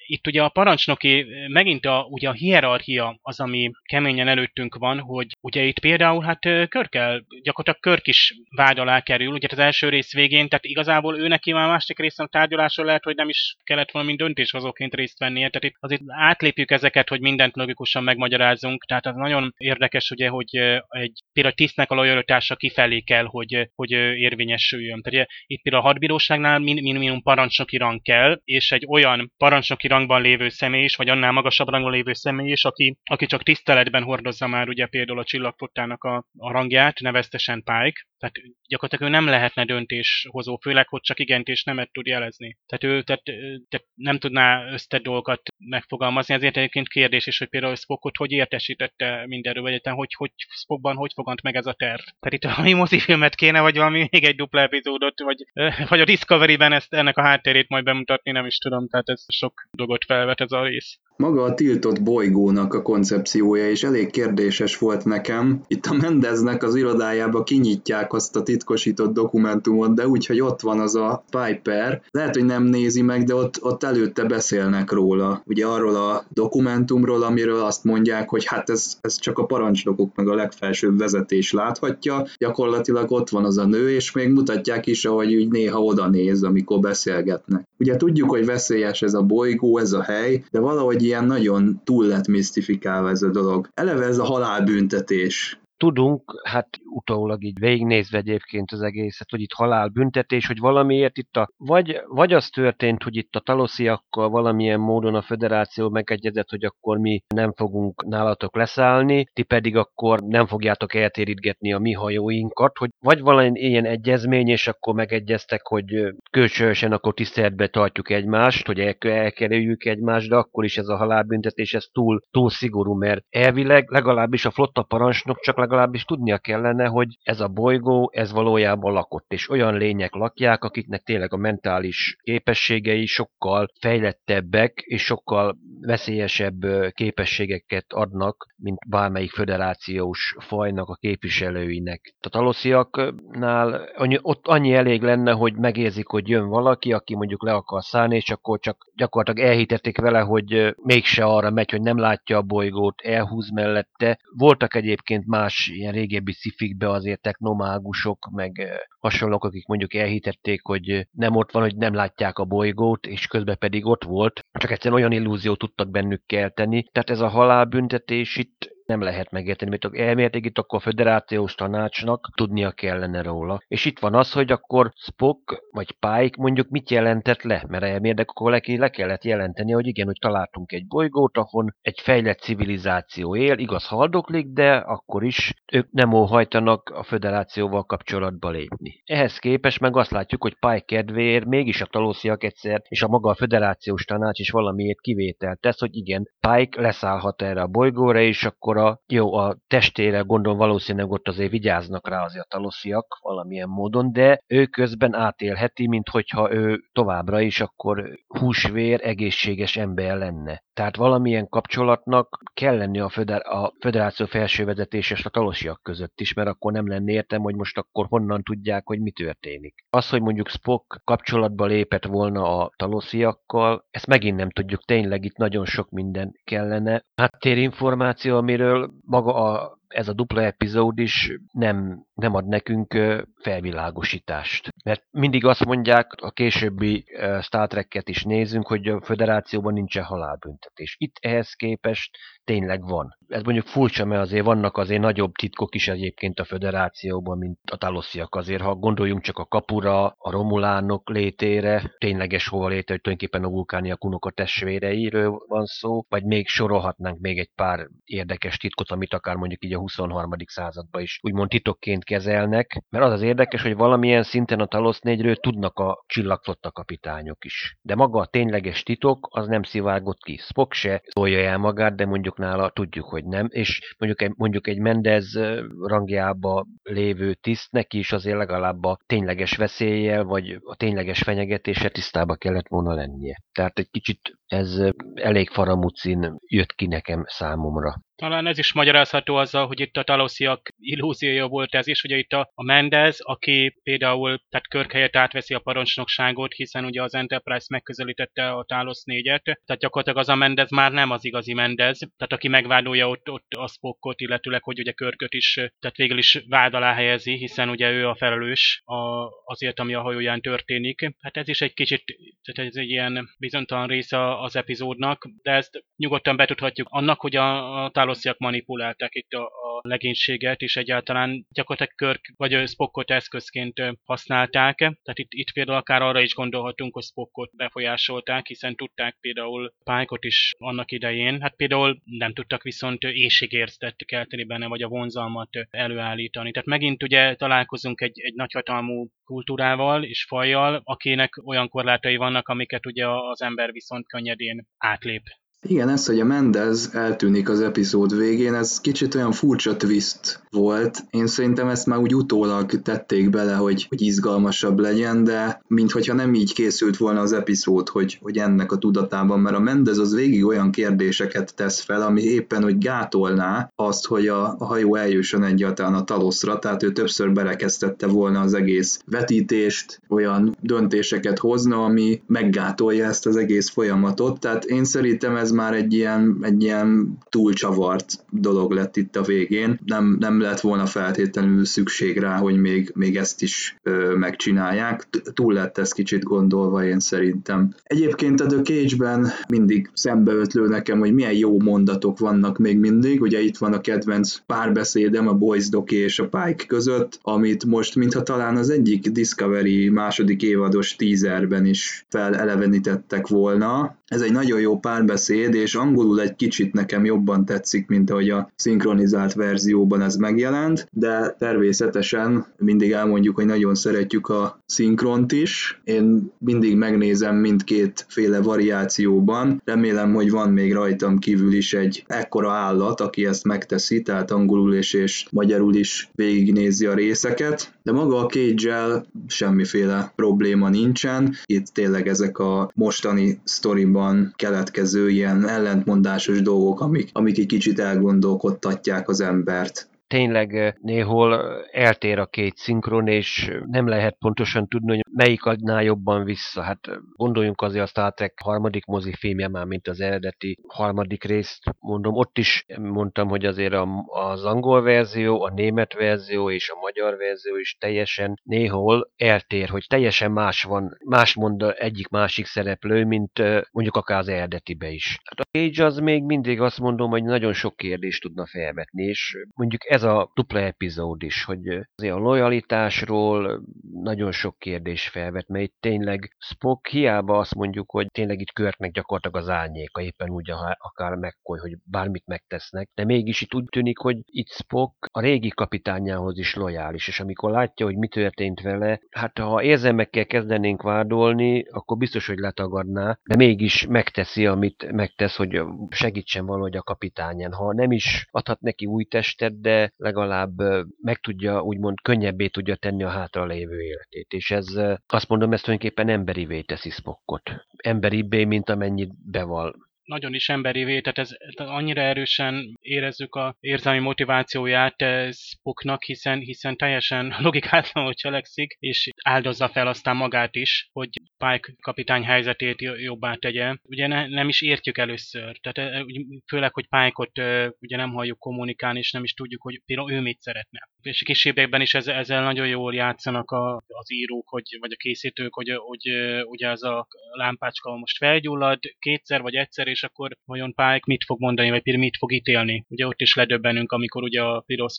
itt ugye a parancsnoki, megint a, ugye a hierarchia az, ami keményen előttünk van, hogy ugye itt például hát Körkel, gyakorlatilag Körk is vád alá kerül, ugye az első rész végén, tehát igazából ő neki már másik részen a tárgyaláson lehet, hogy nem is kellett volna mind döntéshozóként részt vennie. Tehát itt azért átlépjük ezeket, hogy mindent logikusan megmagyarázunk. Tehát az nagyon érdekes, ugye, hogy egy például tisztnek a lojalitása kifelé kell, hogy, hogy érvényesüljön. Tehát ugye, itt például a hadbíróságnál minimum parancsnoki rang kell, és egy olyan parancsnoki rangban lévő személy is, vagy annál magasabb rangban lévő személy is, aki, aki csak tiszteletben hordozza már ugye például a csillagfottának a, a rangját, neveztesen Pike, tehát gyakorlatilag ő nem lehetne döntéshozó, főleg, hogy csak igent és nemet tud jelezni. Tehát ő tehát, tehát nem tudná összetett dolgokat megfogalmazni, ezért egyébként kérdés is, hogy például Spockot hogy értesítette mindenről, vagy egyáltalán hogy, hogy Spockban hogy fogant meg ez a terv. Tehát itt valami mozifilmet kéne, vagy valami még egy dupla epizódot, vagy, vagy a Discovery-ben ezt, ennek a háttérét majd bemutatni, nem is tudom, tehát ez sok dolgot felvet ez a rész. Maga a tiltott bolygónak a koncepciója is elég kérdéses volt nekem. Itt a Mendeznek az irodájába kinyitják azt a titkosított dokumentumot, de úgy, hogy ott van az a Piper. Lehet, hogy nem nézi meg, de ott, ott előtte beszélnek róla. Ugye arról a dokumentumról, amiről azt mondják, hogy hát ez, ez csak a parancsnokok meg a legfelsőbb vezetés láthatja. Gyakorlatilag ott van az a nő, és még mutatják is, ahogy úgy néha oda néz, amikor beszélgetnek. Ugye tudjuk, hogy veszélyes ez a bolygó, ez a hely, de valahogy ilyen nagyon túl lett misztifikálva ez a dolog. Eleve ez a halálbüntetés tudunk, hát utólag így végignézve egyébként az egészet, hogy itt halálbüntetés, hogy valamiért itt a, vagy, vagy az történt, hogy itt a talosziakkal valamilyen módon a federáció megegyezett, hogy akkor mi nem fogunk nálatok leszállni, ti pedig akkor nem fogjátok eltérítgetni a mi hajóinkat, hogy vagy valami ilyen egyezmény, és akkor megegyeztek, hogy kölcsönösen akkor tiszteletbe tartjuk egymást, hogy el, elkerüljük egymást, de akkor is ez a halálbüntetés, ez túl, túl szigorú, mert elvileg legalábbis a flotta parancsnok csak legalábbis tudnia kellene, hogy ez a bolygó, ez valójában lakott, és olyan lények lakják, akiknek tényleg a mentális képességei sokkal fejlettebbek, és sokkal veszélyesebb képességeket adnak, mint bármelyik föderációs fajnak a képviselőinek. A talosziaknál ott annyi elég lenne, hogy megérzik, hogy jön valaki, aki mondjuk le akar szállni, és akkor csak gyakorlatilag elhitették vele, hogy mégse arra megy, hogy nem látja a bolygót, elhúz mellette. Voltak egyébként más más ilyen régebbi szifikbe azért technomágusok, meg hasonlók, akik mondjuk elhitették, hogy nem ott van, hogy nem látják a bolygót, és közben pedig ott volt, csak egyszerűen olyan illúziót tudtak bennük kelteni. Tehát ez a halálbüntetés itt nem lehet megérteni, mert elméletileg itt akkor a föderációs tanácsnak tudnia kellene róla. És itt van az, hogy akkor Spock vagy Pike mondjuk mit jelentett le, mert elméletileg akkor le, le kellett jelenteni, hogy igen, hogy találtunk egy bolygót, ahol egy fejlett civilizáció él, igaz haldoklik, de akkor is ők nem óhajtanak a föderációval kapcsolatba lépni. Ehhez képest meg azt látjuk, hogy Pike kedvéért mégis a talósziak egyszer, és a maga a föderációs tanács is valamiért kivételt tesz, hogy igen, Pike leszállhat erre a bolygóra, és akkor akkor a, jó, a testére gondolom valószínűleg ott azért vigyáznak rá azért a talosziak valamilyen módon, de ő közben átélheti, mint hogyha ő továbbra is akkor húsvér, egészséges ember lenne. Tehát valamilyen kapcsolatnak kell lenni a, föder, a federáció felső vezetés és a talosiak között is, mert akkor nem lenne értem, hogy most akkor honnan tudják, hogy mi történik. Az, hogy mondjuk Spock kapcsolatba lépett volna a talosziakkal, ezt megint nem tudjuk, tényleg itt nagyon sok minden kellene. Háttérinformáció, amiről maga a ez a dupla epizód is nem, nem ad nekünk felvilágosítást. Mert mindig azt mondják, a későbbi Star Trek-et is nézünk, hogy a föderációban nincsen halálbüntetés. Itt ehhez képest tényleg van. Ez mondjuk furcsa, mert azért vannak azért nagyobb titkok is egyébként a föderációban, mint a talosziak azért, ha gondoljunk csak a kapura, a romulánok létére, tényleges hova léte, hogy tulajdonképpen a vulkániakunok a testvéreiről van szó, vagy még sorolhatnánk még egy pár érdekes titkot, amit akár mondjuk így a 23. században is úgymond titokként kezelnek, mert az az érdekes, hogy valamilyen szinten a Talos 4-ről tudnak a csillagflotta kapitányok is. De maga a tényleges titok az nem szivárgott ki. Spock se szólja el magát, de mondjuk nála tudjuk, hogy nem, és mondjuk egy, mondjuk egy Mendez rangjába lévő tiszt neki is azért legalább a tényleges veszéllyel, vagy a tényleges fenyegetése tisztába kellett volna lennie. Tehát egy kicsit ez elég faramucin jött ki nekem számomra. Talán ez is magyarázható azzal, hogy itt a talosziak illúziója volt ez is, ugye itt a, Mendez, aki például tehát Körk helyett átveszi a parancsnokságot, hiszen ugye az Enterprise megközelítette a Talos 4-et, tehát gyakorlatilag az a Mendez már nem az igazi Mendez, tehát aki megvádolja ott, ott a Spockot, illetőleg, hogy ugye Körköt is, tehát végül is vád alá helyezi, hiszen ugye ő a felelős a, azért, ami a hajóján történik. Hát ez is egy kicsit, tehát ez egy ilyen bizonytalan része az epizódnak, de ezt nyugodtan betudhatjuk annak, hogy a, a tálosziak manipulálták itt a, a legénységet, és egyáltalán gyakorlatilag Körk vagy Spockot eszközként használták. Tehát itt, itt például akár arra is gondolhatunk, hogy Spockot befolyásolták, hiszen tudták például Pike-ot is annak idején. Hát például nem tudtak viszont éjségérzetet kelteni benne, vagy a vonzalmat előállítani. Tehát megint ugye találkozunk egy, egy nagyhatalmú kultúrával és fajjal, akinek olyan korlátai vannak, amiket ugye az ember viszont könnyedén átlép. Igen, ez, hogy a Mendez eltűnik az epizód végén, ez kicsit olyan furcsa twist volt. Én szerintem ezt már úgy utólag tették bele, hogy, hogy izgalmasabb legyen, de minthogyha nem így készült volna az epizód, hogy, hogy ennek a tudatában, mert a Mendez az végig olyan kérdéseket tesz fel, ami éppen, hogy gátolná azt, hogy a, a hajó eljusson egyáltalán a taloszra, tehát ő többször berekeztette volna az egész vetítést, olyan döntéseket hozna, ami meggátolja ezt az egész folyamatot, tehát én szerintem ez már egy ilyen, egy ilyen túlcsavart dolog lett itt a végén. Nem, nem lett volna feltétlenül szükség rá, hogy még, még ezt is ö, megcsinálják. Túl lett ez kicsit gondolva, én szerintem. Egyébként a The Cage-ben mindig szembeötlő nekem, hogy milyen jó mondatok vannak még mindig. Ugye itt van a kedvenc párbeszédem a Boys Doki és a Pike között, amit most mintha talán az egyik Discovery második évados teaserben is felelevenítettek volna. Ez egy nagyon jó párbeszéd, és angolul egy kicsit nekem jobban tetszik, mint ahogy a szinkronizált verzióban ez megjelent, de természetesen mindig elmondjuk, hogy nagyon szeretjük a szinkront is. Én mindig megnézem mindkét féle variációban. Remélem, hogy van még rajtam kívül is egy ekkora állat, aki ezt megteszi, tehát angolul és, és magyarul is végignézi a részeket. De maga a cage semmiféle probléma nincsen. Itt tényleg ezek a mostani sztoriban keletkező ilyen ellentmondásos dolgok, amik, amik egy kicsit elgondolkodtatják az embert tényleg néhol eltér a két szinkron, és nem lehet pontosan tudni, hogy melyik adná jobban vissza. Hát gondoljunk azért a Star Trek harmadik mozifilmje már, mint az eredeti harmadik részt. Mondom, ott is mondtam, hogy azért az angol verzió, a német verzió és a magyar verzió is teljesen néhol eltér, hogy teljesen más van, más mond egyik másik szereplő, mint mondjuk akár az eredetibe is. Hát a Cage az még mindig azt mondom, hogy nagyon sok kérdést tudna felvetni, és mondjuk ez a dupla epizód is, hogy azért a lojalitásról nagyon sok kérdés felvet, mert itt tényleg Spock hiába azt mondjuk, hogy tényleg itt Körknek gyakorlatilag az árnyéka, éppen úgy, akár McCoy, hogy bármit megtesznek, de mégis itt úgy tűnik, hogy itt Spock a régi kapitányához is lojális, és amikor látja, hogy mi történt vele, hát ha érzelmekkel kezdenénk vádolni, akkor biztos, hogy letagadná, de mégis megteszi, amit megtesz, hogy segítsen valahogy a kapitányán. Ha nem is adhat neki új testet, de legalább meg tudja, úgymond könnyebbé tudja tenni a hátra lévő életét. És ez azt mondom, ezt tulajdonképpen emberivé teszi Spockot. Emberibbé, mint amennyit beval nagyon is emberi tehát ez annyira erősen érezzük a érzelmi motivációját Spocknak, hiszen, hiszen teljesen logikátlanul cselekszik, és áldozza fel aztán magát is, hogy Pike kapitány helyzetét jobbá tegye. Ugye ne, nem is értjük először, tehát főleg, hogy Pike-ot ugye nem halljuk kommunikálni, és nem is tudjuk, hogy például ő mit szeretne. És későbbiekben is ezzel, ezzel nagyon jól játszanak a, az írók, hogy, vagy a készítők, hogy, hogy ugye ez a lámpácska most felgyullad kétszer vagy egyszer, akkor vajon Pike mit fog mondani, vagy például mit fog ítélni. Ugye ott is ledöbbenünk, amikor ugye a Piros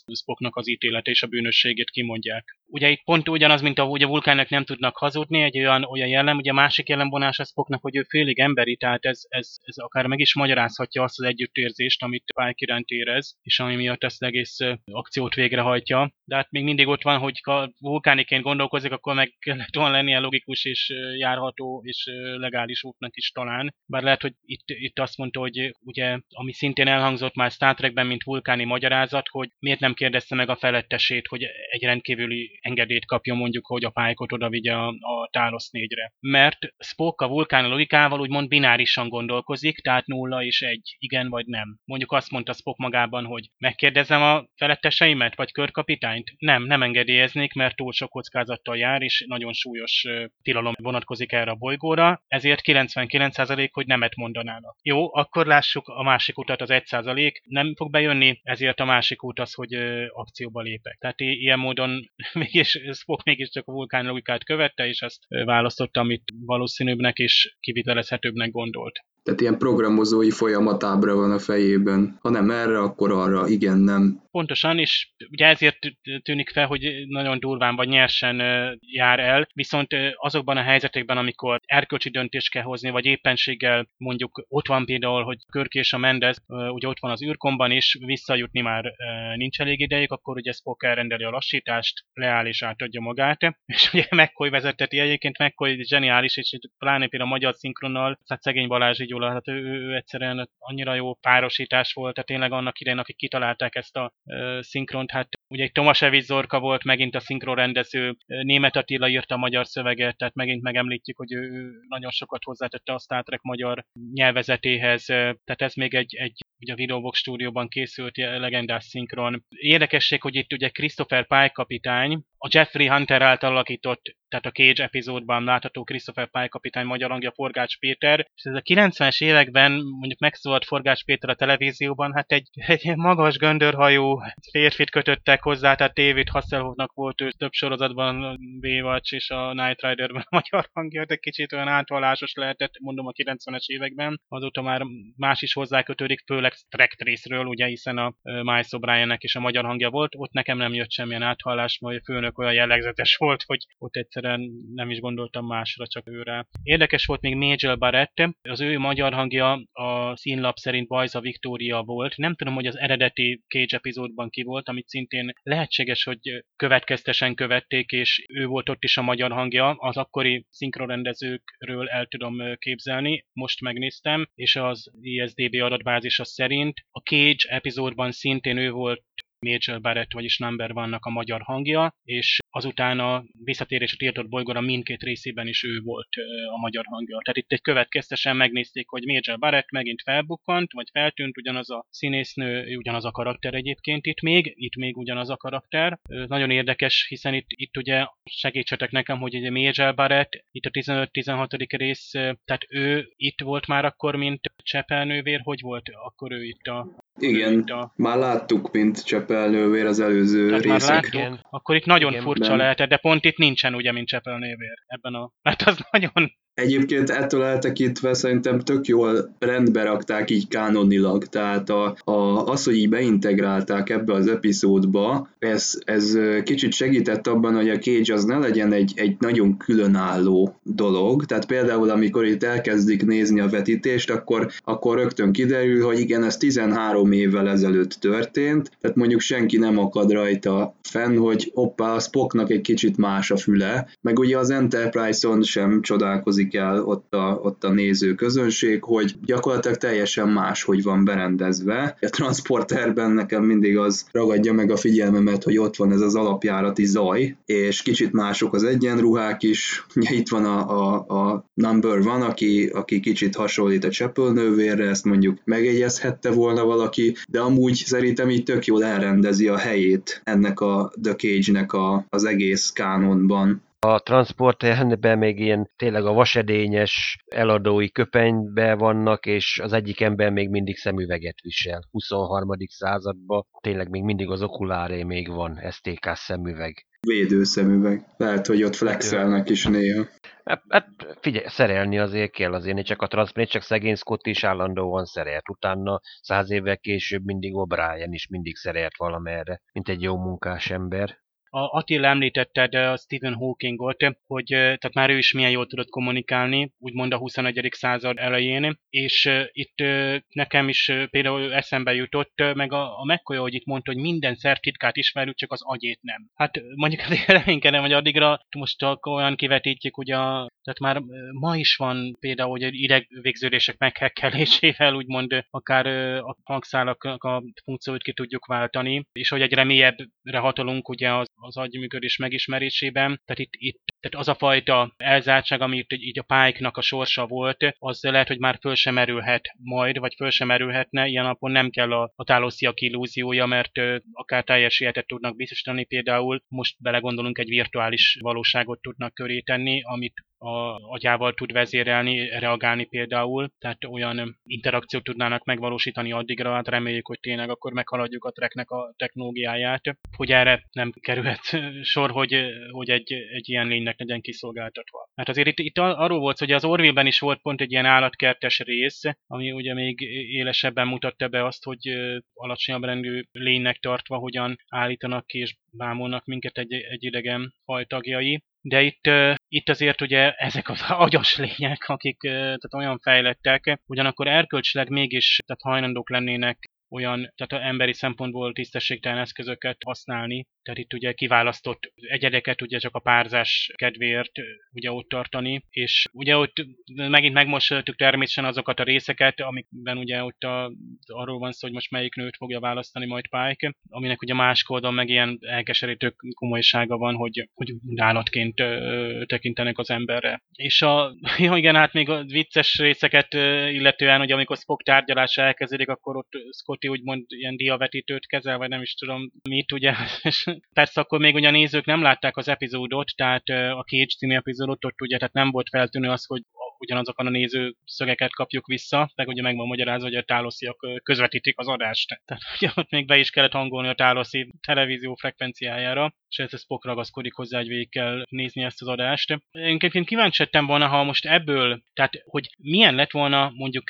az ítélete és a bűnösségét kimondják. Ugye itt pont ugyanaz, mint ahogy a vulkánok nem tudnak hazudni, egy olyan, olyan jellem, ugye a másik jellemvonás a Spocknak, hogy ő félig emberi, tehát ez, ez, ez akár meg is magyarázhatja azt az együttérzést, amit Pike iránt érez, és ami miatt ezt egész akciót végrehajtja. De hát még mindig ott van, hogy vulkániként gondolkozik, akkor meg kellett volna lennie logikus és járható és legális útnak is talán. Bár lehet, hogy itt, itt itt azt mondta, hogy ugye, ami szintén elhangzott már Star Trekben, mint vulkáni magyarázat, hogy miért nem kérdezte meg a felettesét, hogy egy rendkívüli engedélyt kapjon mondjuk, hogy a pályákot oda vigye a, a Talos 4-re. Mert Spock a vulkán logikával úgymond binárisan gondolkozik, tehát nulla és egy, igen vagy nem. Mondjuk azt mondta Spock magában, hogy megkérdezem a feletteseimet, vagy körkapitányt? Nem, nem engedélyeznék, mert túl sok kockázattal jár, és nagyon súlyos tilalom vonatkozik erre a bolygóra, ezért 99% hogy nemet mondanának. Jó, akkor lássuk a másik utat, az 1% nem fog bejönni, ezért a másik út az, hogy akcióba lépek. Tehát ilyen módon mégis Spock mégiscsak a vulkán logikát követte, és ezt választotta, amit valószínűbbnek és kivitelezhetőbbnek gondolt. Tehát ilyen programozói folyamatábra van a fejében. Ha nem erre, akkor arra, igen, nem. Pontosan, és ugye ezért tűnik fel, hogy nagyon durván vagy nyersen jár el, viszont azokban a helyzetekben, amikor erkölcsi döntést kell hozni, vagy éppenséggel mondjuk ott van például, hogy Körk és a Mendez, ugye ott van az űrkomban, és visszajutni már nincs elég idejük, akkor ugye Spock elrendeli a lassítást, leáll és átadja magát. És ugye McCoy vezeteti egyébként, McCoy zseniális, és pláne például a magyar szinkronnal, tehát szegény Balázs így hát ő, ő egyszerűen annyira jó párosítás volt, tehát tényleg annak idején, akik kitalálták ezt a uh, szinkront, hát ugye egy Tomasevic Zorka volt megint a szinkronrendező, Német Attila írta a magyar szöveget, tehát megint megemlítjük, hogy ő nagyon sokat hozzátette a Star Trek magyar nyelvezetéhez, tehát ez még egy, egy ugye a Videobox stúdióban készült legendás szinkron. Érdekesség, hogy itt ugye Christopher Pike kapitány, a Jeffrey Hunter által alakított, tehát a Cage epizódban látható Christopher Pike kapitány magyar hangja Forgács Péter, és ez a 90-es években mondjuk megszólalt Forgács Péter a televízióban, hát egy, egy magas göndörhajú férfit kötöttek hozzá, tehát David Hasselhoffnak volt ő több sorozatban Baywatch és a Night Riderben a magyar hangja, de kicsit olyan átvallásos lehetett, mondom a 90-es években, azóta már más is hozzákötődik, főleg Trek részről, ugye, hiszen a Miles O'Brien-nek is a magyar hangja volt, ott nekem nem jött semmilyen áthallás, majd a főnök olyan jellegzetes volt, hogy ott egyszerűen nem is gondoltam másra, csak őre. Érdekes volt még Major Barrett, az ő magyar hangja a színlap szerint Bajza Victoria volt. Nem tudom, hogy az eredeti Cage epizódban ki volt, amit szintén lehetséges, hogy következtesen követték, és ő volt ott is a magyar hangja. Az akkori szinkronrendezőkről el tudom képzelni, most megnéztem, és az ISDB adatbázisa szerint a Cage epizódban szintén ő volt Major Barrett, vagyis Number vannak a magyar hangja, és azután a visszatérés a tiltott bolygóra mindkét részében is ő volt a magyar hangja. Tehát itt egy következtesen megnézték, hogy Major Barrett megint felbukkant, vagy feltűnt ugyanaz a színésznő, ugyanaz a karakter egyébként itt még, itt még ugyanaz a karakter. Nagyon érdekes, hiszen itt, itt ugye segítsetek nekem, hogy egy Major Barrett, itt a 15-16. rész, tehát ő itt volt már akkor, mint Csepelnővér, hogy volt akkor ő itt a igen, a... már láttuk, mint Csepelnővér az előző Tehát részek. Már lát, Akkor itt nagyon Igen, furcsa nem. lehetett, de pont itt nincsen ugye, mint Csepelnővér ebben a... Mert az nagyon Egyébként ettől eltekintve szerintem tök jól rendbe rakták így kánonilag, tehát a, a, az, hogy így beintegrálták ebbe az epizódba, ez, ez kicsit segített abban, hogy a Cage az ne legyen egy, egy nagyon különálló dolog, tehát például amikor itt elkezdik nézni a vetítést, akkor, akkor rögtön kiderül, hogy igen, ez 13 évvel ezelőtt történt, tehát mondjuk senki nem akad rajta fenn, hogy hoppá, a Spocknak egy kicsit más a füle, meg ugye az Enterprise-on sem csodálkozik el ott a, ott a néző közönség, hogy gyakorlatilag teljesen más, hogy van berendezve. A transporterben nekem mindig az ragadja meg a figyelmemet, hogy ott van ez az alapjárati zaj, és kicsit mások az egyenruhák is. Ugye itt van a, a, a number van, aki, aki kicsit hasonlít a csepölnővérre, ezt mondjuk megegyezhette volna valaki, de amúgy szerintem így tök jól elrendezi a helyét ennek a The Cage-nek a, az egész kánonban a transporterben még ilyen tényleg a vasedényes eladói köpenybe vannak, és az egyik ember még mindig szemüveget visel. 23. században tényleg még mindig az okuláré még van, STK szemüveg. Védőszemüveg. Lehet, hogy ott flexelnek is néha. Hát, hát figyelj, szerelni azért kell, azért csak a transport, csak szegény Scott is állandóan szerelt. Utána száz évvel később mindig O'Brien is mindig szerelt valamerre, mint egy jó munkás ember. A Attila említetted a Stephen Hawkingot, hogy tehát már ő is milyen jól tudott kommunikálni, úgymond a 21. század elején, és itt nekem is például eszembe jutott, meg a, a McCoy, hogy itt mondta, hogy minden szertitkát ismerjük, csak az agyét nem. Hát mondjuk azért reménykedem, hogy addigra most olyan kivetítjük, ugye, tehát már ma is van például, hogy idegvégződések meghekkelésével, úgymond akár a hangszálak a funkcióit ki tudjuk váltani, és hogy egyre mélyebbre hatolunk ugye az, az agyműködés megismerésében. Tehát itt, itt tehát az a fajta elzártság, amit így a pályáknak a sorsa volt, az lehet, hogy már föl sem erülhet majd, vagy föl sem erülhetne. Ilyen napon nem kell a, a tálósziak illúziója, mert ö, akár teljes életet tudnak biztosítani. Például most belegondolunk, egy virtuális valóságot tudnak köré tenni, amit a agyával tud vezérelni, reagálni például, tehát olyan interakciót tudnának megvalósítani addigra, hát reméljük, hogy tényleg akkor meghaladjuk a treknek a technológiáját, hogy erre nem kerülhet sor, hogy, hogy egy, egy ilyen lénynek legyen kiszolgáltatva. Hát azért itt, itt arról volt, hogy az Orville-ben is volt pont egy ilyen állatkertes rész, ami ugye még élesebben mutatta be azt, hogy alacsonyabb rendű lénynek tartva hogyan állítanak ki és bámulnak minket egy, egy idegen fajtagjai. De itt, itt azért ugye ezek az agyas lények, akik tehát olyan fejlettek, ugyanakkor erkölcsileg mégis tehát hajlandók lennének olyan, tehát emberi szempontból tisztességtelen eszközöket használni, tehát itt ugye kiválasztott egyedeket ugye csak a párzás kedvéért ugye ott tartani, és ugye ott megint megmosoltuk természetesen azokat a részeket, amikben ugye ott a, arról van szó, hogy most melyik nőt fogja választani majd Pike, aminek ugye más kódon meg ilyen elkeserítő komolysága van, hogy, hogy állatként ö, tekintenek az emberre. És a, ja igen, hát még a vicces részeket illetően, hogy amikor Spock tárgyalása elkezdődik, akkor ott Scotty úgymond ilyen diavetítőt kezel, vagy nem is tudom mit, ugye, és Persze akkor még ugye a nézők nem látták az epizódot, tehát a Cage című epizódot, ott ugye tehát nem volt feltűnő az, hogy ugyanazokon a néző szögeket kapjuk vissza, meg ugye meg van magyarázva, hogy a tálosziak közvetítik az adást. Tehát ugye ott még be is kellett hangolni a táloszi televízió frekvenciájára, és ez Spock ragaszkodik hozzá, hogy végig kell nézni ezt az adást. Én egyébként kíváncsi lettem volna, ha most ebből, tehát hogy milyen lett volna, mondjuk,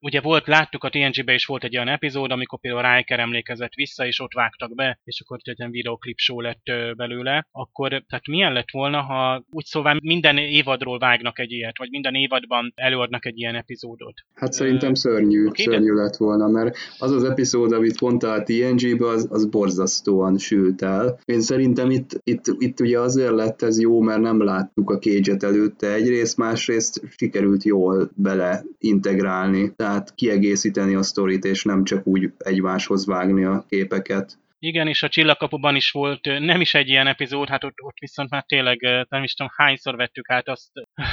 ugye volt, láttuk a TNG-be is volt egy olyan epizód, amikor például Riker emlékezett vissza, és ott vágtak be, és akkor egy ilyen videoklip show lett belőle, akkor tehát milyen lett volna, ha úgy szóval minden évadról vágnak egy ilyet, vagy minden évadban előadnak egy ilyen epizódot? Hát szerintem szörnyű, okay, szörnyű de... lett volna, mert az az epizód, amit mondta a TNG-be, az, az borzasztóan sült el. Én szerintem itt, itt, itt ugye azért lett ez jó, mert nem láttuk a cage előtte egyrészt, másrészt sikerült jól bele integrálni, tehát kiegészíteni a sztorit, és nem csak úgy egymáshoz vágni a képeket. Igen, és a Csillagkapuban is volt nem is egy ilyen epizód, hát ott, ott viszont már tényleg nem is tudom hányszor vettük át azt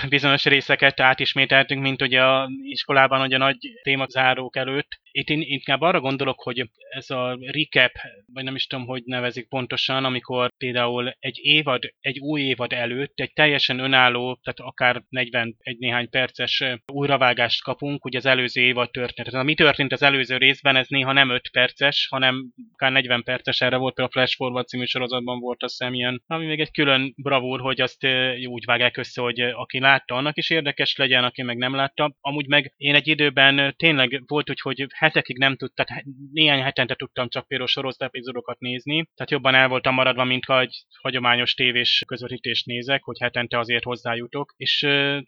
bizonyos részeket átismételtünk, mint ugye a iskolában hogy a nagy témazárók előtt. Itt én inkább arra gondolok, hogy ez a recap, vagy nem is tudom, hogy nevezik pontosan, amikor például egy évad, egy új évad előtt egy teljesen önálló, tehát akár 41 néhány perces újravágást kapunk, ugye az előző évad történet. Mi történt az előző részben, ez néha nem 5 perces, hanem akár 40 perces, erre volt a Flash Forward című sorozatban volt a szemilyen, ami még egy külön bravúr, hogy azt úgy vágják össze, hogy aki látta, annak is érdekes legyen, aki meg nem látta. Amúgy meg én egy időben tényleg volt úgy, hogy hetekig nem tudtam, tehát néhány hetente tudtam csak például sorozat epizódokat nézni, tehát jobban el voltam maradva, mint ha egy hagyományos tévés közvetítést nézek, hogy hetente azért hozzájutok, és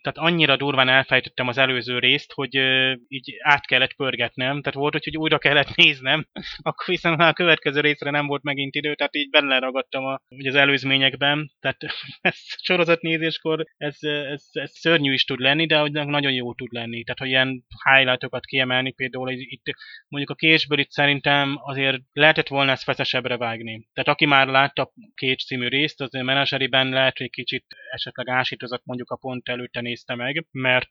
tehát annyira durván elfejtettem az előző részt, hogy így át kellett pörgetnem, tehát volt, hogy újra kellett néznem, akkor viszont a következő részre nem volt megint idő, tehát így benne ragadtam a, az előzményekben, tehát ez sorozatnézéskor ez, ez, ez, szörnyű is tud lenni, de nagyon jó tud lenni, tehát hogy ilyen highlightokat kiemelni, például itt mondjuk a késből itt szerintem azért lehetett volna ezt feszesebbre vágni. Tehát aki már látta két című részt, az a menedzseriben lehet, hogy kicsit esetleg ásítozott mondjuk a pont előtte nézte meg, mert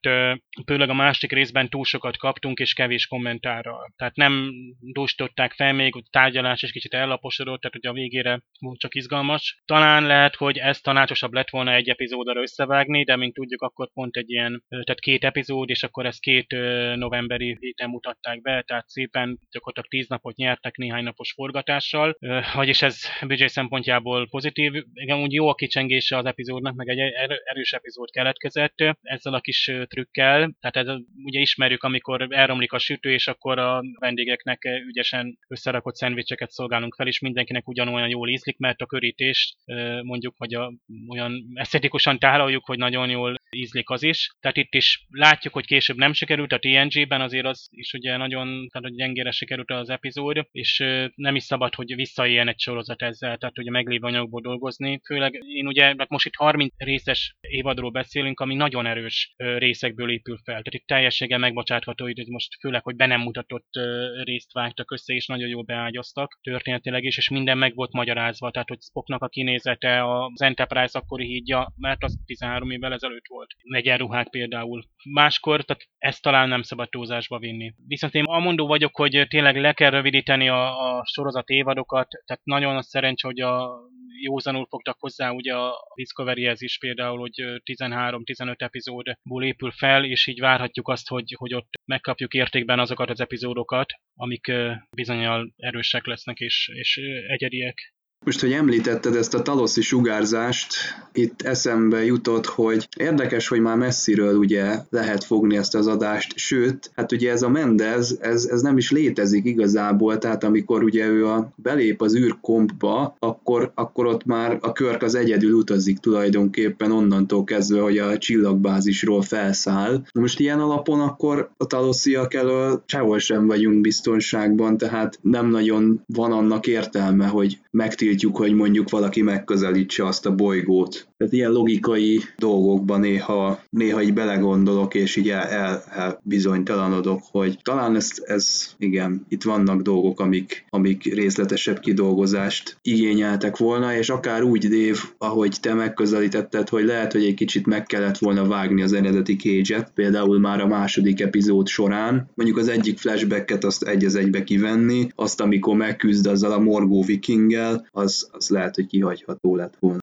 főleg a másik részben túl sokat kaptunk, és kevés kommentárral. Tehát nem dústották fel még, a tárgyalás is kicsit ellaposodott, tehát hogy a végére volt csak izgalmas. Talán lehet, hogy ez tanácsosabb lett volna egy epizódra összevágni, de mint tudjuk, akkor pont egy ilyen, tehát két epizód, és akkor ezt két novemberi héten mutatták be, be, tehát szépen gyakorlatilag tíz napot nyertek néhány napos forgatással, vagyis ez büdzsé szempontjából pozitív. Igen, úgy jó a kicsengése az epizódnak, meg egy erős epizód keletkezett ezzel a kis trükkel, tehát ez, ugye ismerjük, amikor elromlik a sütő, és akkor a vendégeknek ügyesen összerakott szendvicseket szolgálunk fel, és mindenkinek ugyanolyan jól ízlik, mert a körítés mondjuk, hogy a, olyan esztetikusan tálaljuk, hogy nagyon jól ízlik az is. Tehát itt is látjuk, hogy később nem sikerült, a TNG-ben azért az is ugye nagyon tehát, gyengére sikerült az epizód, és nem is szabad, hogy visszaéljen egy sorozat ezzel, tehát ugye meglévő anyagból dolgozni. Főleg én ugye, hát most itt 30 részes évadról beszélünk, ami nagyon erős részekből épül fel. Tehát itt teljességgel megbocsátható, hogy most főleg, hogy be nem mutatott részt vágtak össze, és nagyon jól beágyaztak történetileg is, és minden meg volt magyarázva, tehát hogy Spocknak a kinézete, az Enterprise akkori hídja, mert az 13 évvel ezelőtt volt. Egyenruhák például. Máskor, tehát ezt talán nem szabad túlzásba vinni. Viszont én amondó vagyok, hogy tényleg le kell rövidíteni a, a sorozat évadokat, tehát nagyon a szerencsé, hogy a józanul fogtak hozzá ugye a Discovery-hez is például, hogy 13-15 epizódból épül fel, és így várhatjuk azt, hogy, hogy ott megkapjuk értékben azokat az epizódokat, amik bizonyal erősek lesznek és, és egyediek. Most, hogy említetted ezt a taloszi sugárzást, itt eszembe jutott, hogy érdekes, hogy már messziről ugye lehet fogni ezt az adást, sőt, hát ugye ez a Mendez, ez, ez nem is létezik igazából, tehát amikor ugye ő a, belép az űrkompba, akkor, akkor ott már a körk az egyedül utazik tulajdonképpen onnantól kezdve, hogy a csillagbázisról felszáll. Na most ilyen alapon akkor a talosziak elől sehol sem vagyunk biztonságban, tehát nem nagyon van annak értelme, hogy megtiltjuk tiltjuk, hogy mondjuk valaki megközelítse azt a bolygót. Tehát ilyen logikai dolgokban néha, néha így belegondolok, és így el, el, el bizonytalanodok, hogy talán ez, ez, igen, itt vannak dolgok, amik, amik részletesebb kidolgozást igényeltek volna, és akár úgy, Dév, ahogy te megközelítetted, hogy lehet, hogy egy kicsit meg kellett volna vágni az eredeti cage például már a második epizód során. Mondjuk az egyik flashbacket azt egy az egybe kivenni, azt, amikor megküzd azzal a morgó vikinggel, az, az lehet, hogy kihagyható lett volna.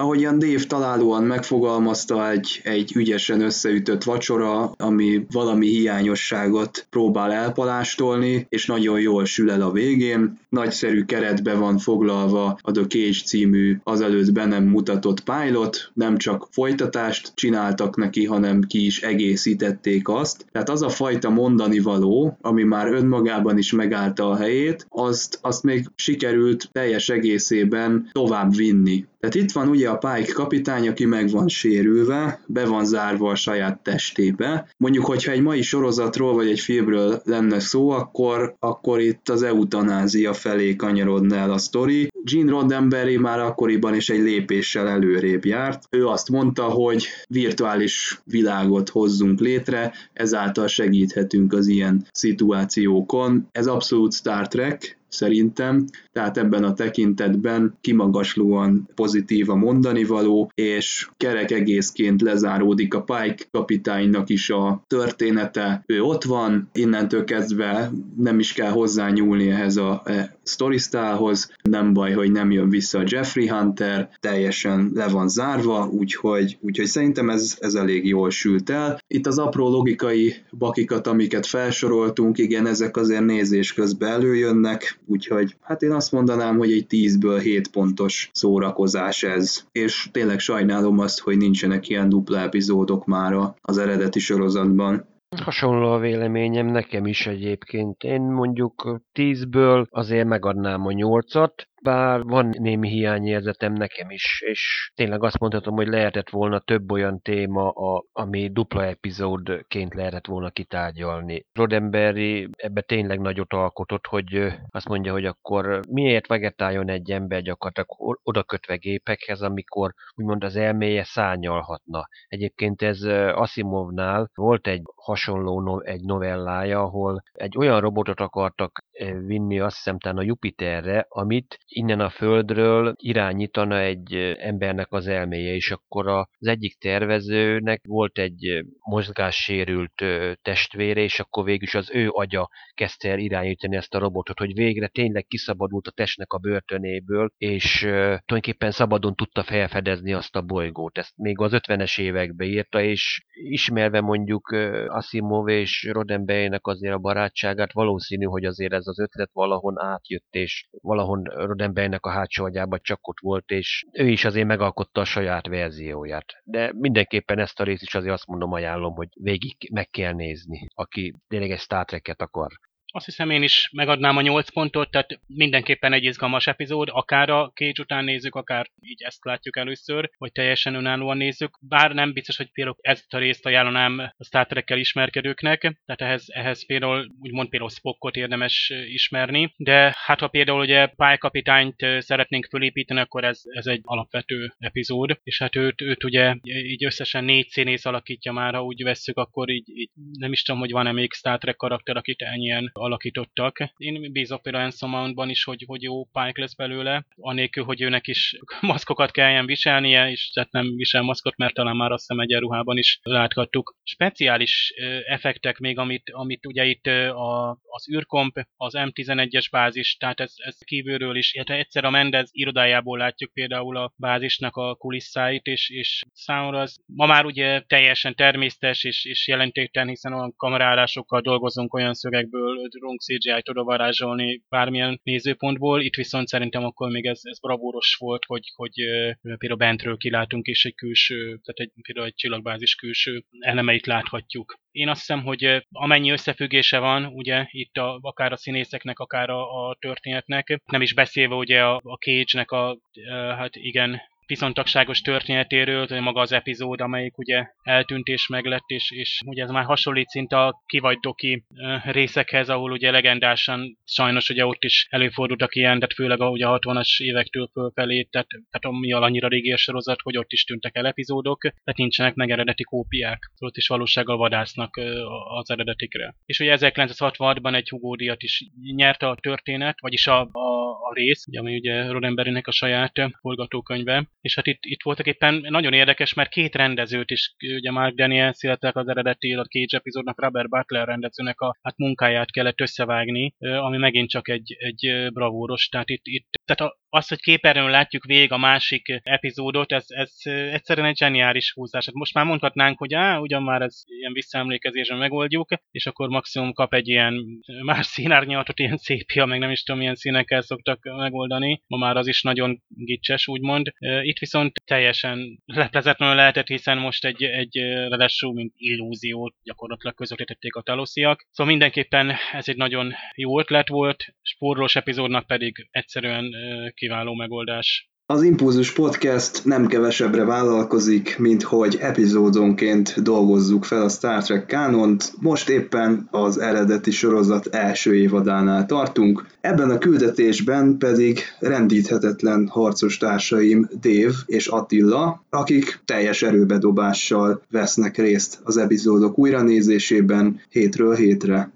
Ahogyan Dave találóan megfogalmazta, egy, egy ügyesen összeütött vacsora, ami valami hiányosságot próbál elpalástolni, és nagyon jól sül el a végén. Nagyszerű keretbe van foglalva a The Cage című azelőtt be nem mutatott pilot, nem csak folytatást csináltak neki, hanem ki is egészítették azt. Tehát az a fajta mondani való, ami már önmagában is megállta a helyét, azt, azt még sikerült teljes egészében tovább vinni. Tehát itt van ugye a Pike kapitány, aki meg van sérülve, be van zárva a saját testébe. Mondjuk, hogyha egy mai sorozatról vagy egy filmről lenne szó, akkor, akkor itt az eutanázia felé kanyarodna el a sztori. Gene Roddenberry már akkoriban is egy lépéssel előrébb járt. Ő azt mondta, hogy virtuális világot hozzunk létre, ezáltal segíthetünk az ilyen szituációkon. Ez abszolút Star Trek, szerintem, tehát ebben a tekintetben kimagaslóan pozitív a mondani való, és kerek egészként lezáródik a Pike kapitánynak is a története. Ő ott van, innentől kezdve nem is kell hozzányúlni ehhez a sztorisztához, nem baj, hogy nem jön vissza a Jeffrey Hunter, teljesen le van zárva, úgyhogy, úgyhogy szerintem ez, ez elég jól sült el. Itt az apró logikai bakikat, amiket felsoroltunk, igen, ezek azért nézés közben előjönnek, úgyhogy hát én azt mondanám, hogy egy 10-ből 7 pontos szórakozás ez, és tényleg sajnálom azt, hogy nincsenek ilyen dupla epizódok már az eredeti sorozatban. Hasonló a véleményem nekem is egyébként. Én mondjuk 10-ből azért megadnám a 8-at, bár van némi hiányérzetem nekem is, és tényleg azt mondhatom, hogy lehetett volna több olyan téma, a, ami dupla epizódként lehetett volna kitárgyalni. Roddenberry ebbe tényleg nagyot alkotott, hogy azt mondja, hogy akkor miért vegetáljon egy ember gyakorlatilag oda kötve gépekhez, amikor úgymond az elméje szányalhatna. Egyébként ez Asimovnál volt egy hasonló no, egy novellája, ahol egy olyan robotot akartak vinni azt hiszem talán a Jupiterre, amit innen a Földről irányítana egy embernek az elméje, és akkor az egyik tervezőnek volt egy mozgássérült testvére, és akkor végül is az ő agya kezdte el irányítani ezt a robotot, hogy végre tényleg kiszabadult a testnek a börtönéből, és tulajdonképpen szabadon tudta felfedezni azt a bolygót. Ezt még az 50-es években írta, és ismerve mondjuk Asimov és Roddenberrynek azért a barátságát, valószínű, hogy azért ez az ötlet valahon átjött, és valahon Roddenberrynek a hátsó agyában csak ott volt, és ő is azért megalkotta a saját verzióját. De mindenképpen ezt a részt is azért azt mondom, ajánlom, hogy végig meg kell nézni, aki tényleg egy Star Trek-et akar. Azt hiszem én is megadnám a 8 pontot, tehát mindenképpen egy izgalmas epizód, akár a Cage után nézzük, akár így ezt látjuk először, vagy teljesen önállóan nézzük. Bár nem biztos, hogy például ezt a részt ajánlanám a Star Trek-kel ismerkedőknek, tehát ehhez, ehhez például úgymond például Spockot érdemes ismerni, de hát ha például ugye pálykapitányt szeretnénk fölépíteni, akkor ez, ez egy alapvető epizód, és hát őt, őt ugye így összesen négy színész alakítja már, ha úgy vesszük, akkor így, így nem is tudom, hogy van-e még Star Trek karakter, akit ennyien alakítottak. Én bízok például Anson is, hogy, hogy jó Pike lesz belőle, anélkül, hogy őnek is maszkokat kelljen viselnie, és tehát nem visel maszkot, mert talán már azt hiszem egyenruhában is láthattuk. Speciális effektek még, amit, amit ugye itt a, az űrkomp, az M11-es bázis, tehát ez, ez kívülről is, illetve egyszer a Mendez irodájából látjuk például a bázisnak a kulisszáit, és, és számomra az ma már ugye teljesen természetes és, és jelentéktelen, hiszen olyan kamerálásokkal dolgozunk olyan szögekből, tudunk CGI-t oda varázsolni bármilyen nézőpontból. Itt viszont szerintem akkor még ez, ez bravúros volt, hogy, hogy például bentről kilátunk és egy külső, tehát egy, például egy csillagbázis külső elemeit láthatjuk. Én azt hiszem, hogy amennyi összefüggése van, ugye itt a, akár a színészeknek, akár a, a történetnek, nem is beszélve ugye a, a Cage-nek a, hát igen, viszontagságos történetéről, hogy maga az epizód, amelyik ugye eltűnt és meglett, és, és ugye ez már hasonlít szinte a kivagy részekhez, ahol ugye legendásan sajnos ugye ott is előfordultak ilyen, de főleg a, ugye a 60-as évektől fölfelé, tehát, tehát ami annyira régi sorozat, hogy ott is tűntek el epizódok, tehát nincsenek meg eredeti kópiák, ott is valósággal vadásznak az eredetikre. És ugye 1966-ban egy Hugo díjat is nyerte a történet, vagyis a, a, a rész, ami ugye Roddenberrynek a saját forgatókönyve, és hát itt, itt voltak éppen nagyon érdekes, mert két rendezőt is, ugye Mark Daniels, illetve az eredeti a Cage epizódnak Robert Butler rendezőnek a hát munkáját kellett összevágni, ami megint csak egy, egy bravúros, tehát itt, itt tehát az, hogy képernyőn látjuk végig a másik epizódot, ez, ez egyszerűen egy zseniális húzás. Hát most már mondhatnánk, hogy á, ugyan már ez ilyen visszaemlékezésben megoldjuk, és akkor maximum kap egy ilyen más színárnyalatot, ilyen szépia, meg nem is tudom, milyen színekkel szoktak megoldani. Ma már az is nagyon gicses, úgymond. Itt viszont teljesen leplezetlenül lehetett, hiszen most egy, egy ráadásul, mint illúziót gyakorlatilag közvetítették a talosziak. Szóval mindenképpen ez egy nagyon jó ötlet volt, spórolós epizódnak pedig egyszerűen kiváló megoldás. Az Impulzus Podcast nem kevesebbre vállalkozik, mint hogy epizódonként dolgozzuk fel a Star Trek kánont. Most éppen az eredeti sorozat első évadánál tartunk. Ebben a küldetésben pedig rendíthetetlen harcos társaim Dév és Attila, akik teljes erőbedobással vesznek részt az epizódok újranézésében hétről hétre.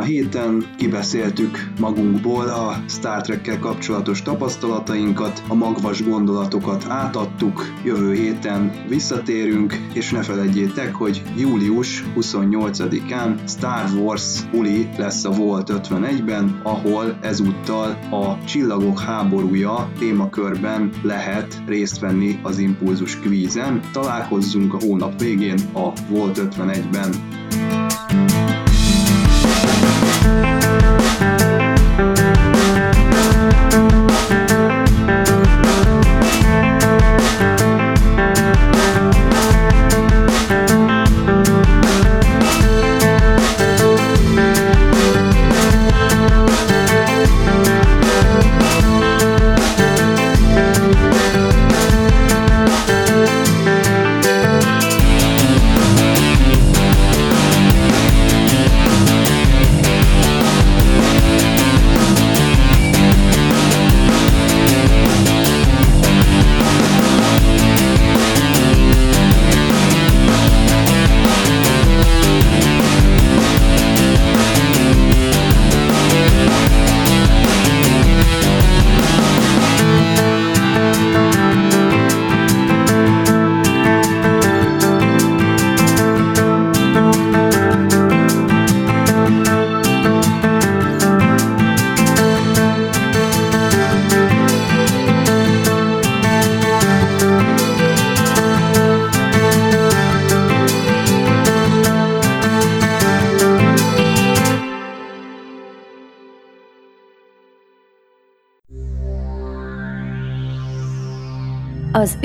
A héten kibeszéltük magunkból a Star Trekkel kapcsolatos tapasztalatainkat, a magvas gondolatokat átadtuk, jövő héten visszatérünk, és ne felejtjétek, hogy július 28-án Star Wars uli lesz a Volt 51-ben, ahol ezúttal a Csillagok háborúja témakörben lehet részt venni az Impulzus kvízen. Találkozzunk a hónap végén a Volt 51-ben.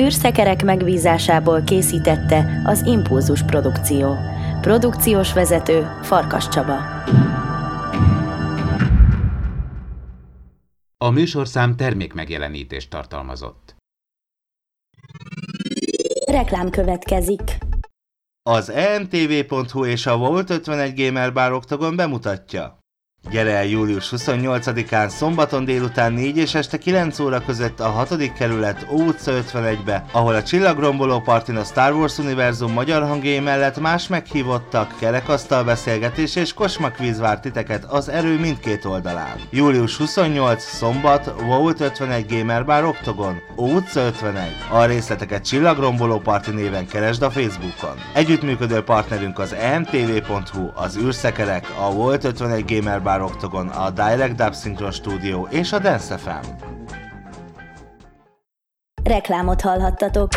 Űrszekerek megbízásából készítette az Impulzus Produkció. Produkciós vezető Farkas Csaba. A műsorszám termék megjelenítést tartalmazott. Reklám következik. Az emtv.hu és a Volt 51 Gamer Bar Octagon bemutatja. Gyere el július 28-án szombaton délután 4 és este 9 óra között a 6. kerület Ó utca 51-be, ahol a Csillagromboló partin a Star Wars univerzum magyar hangjai mellett más meghívottak, kerekasztal beszélgetés és kosmakvíz vár titeket az erő mindkét oldalán. Július 28 szombat Vault 51 Gamer Bar Octagon, Ó utca 51. A részleteket Csillagromboló parti néven keresd a Facebookon. Együttműködő partnerünk az emtv.hu, az űrszekerek, a Volt 51 Gamer Bar Octagon, a Direct Dub Synchron Studio és a Dance FM. Reklámot hallhattatok.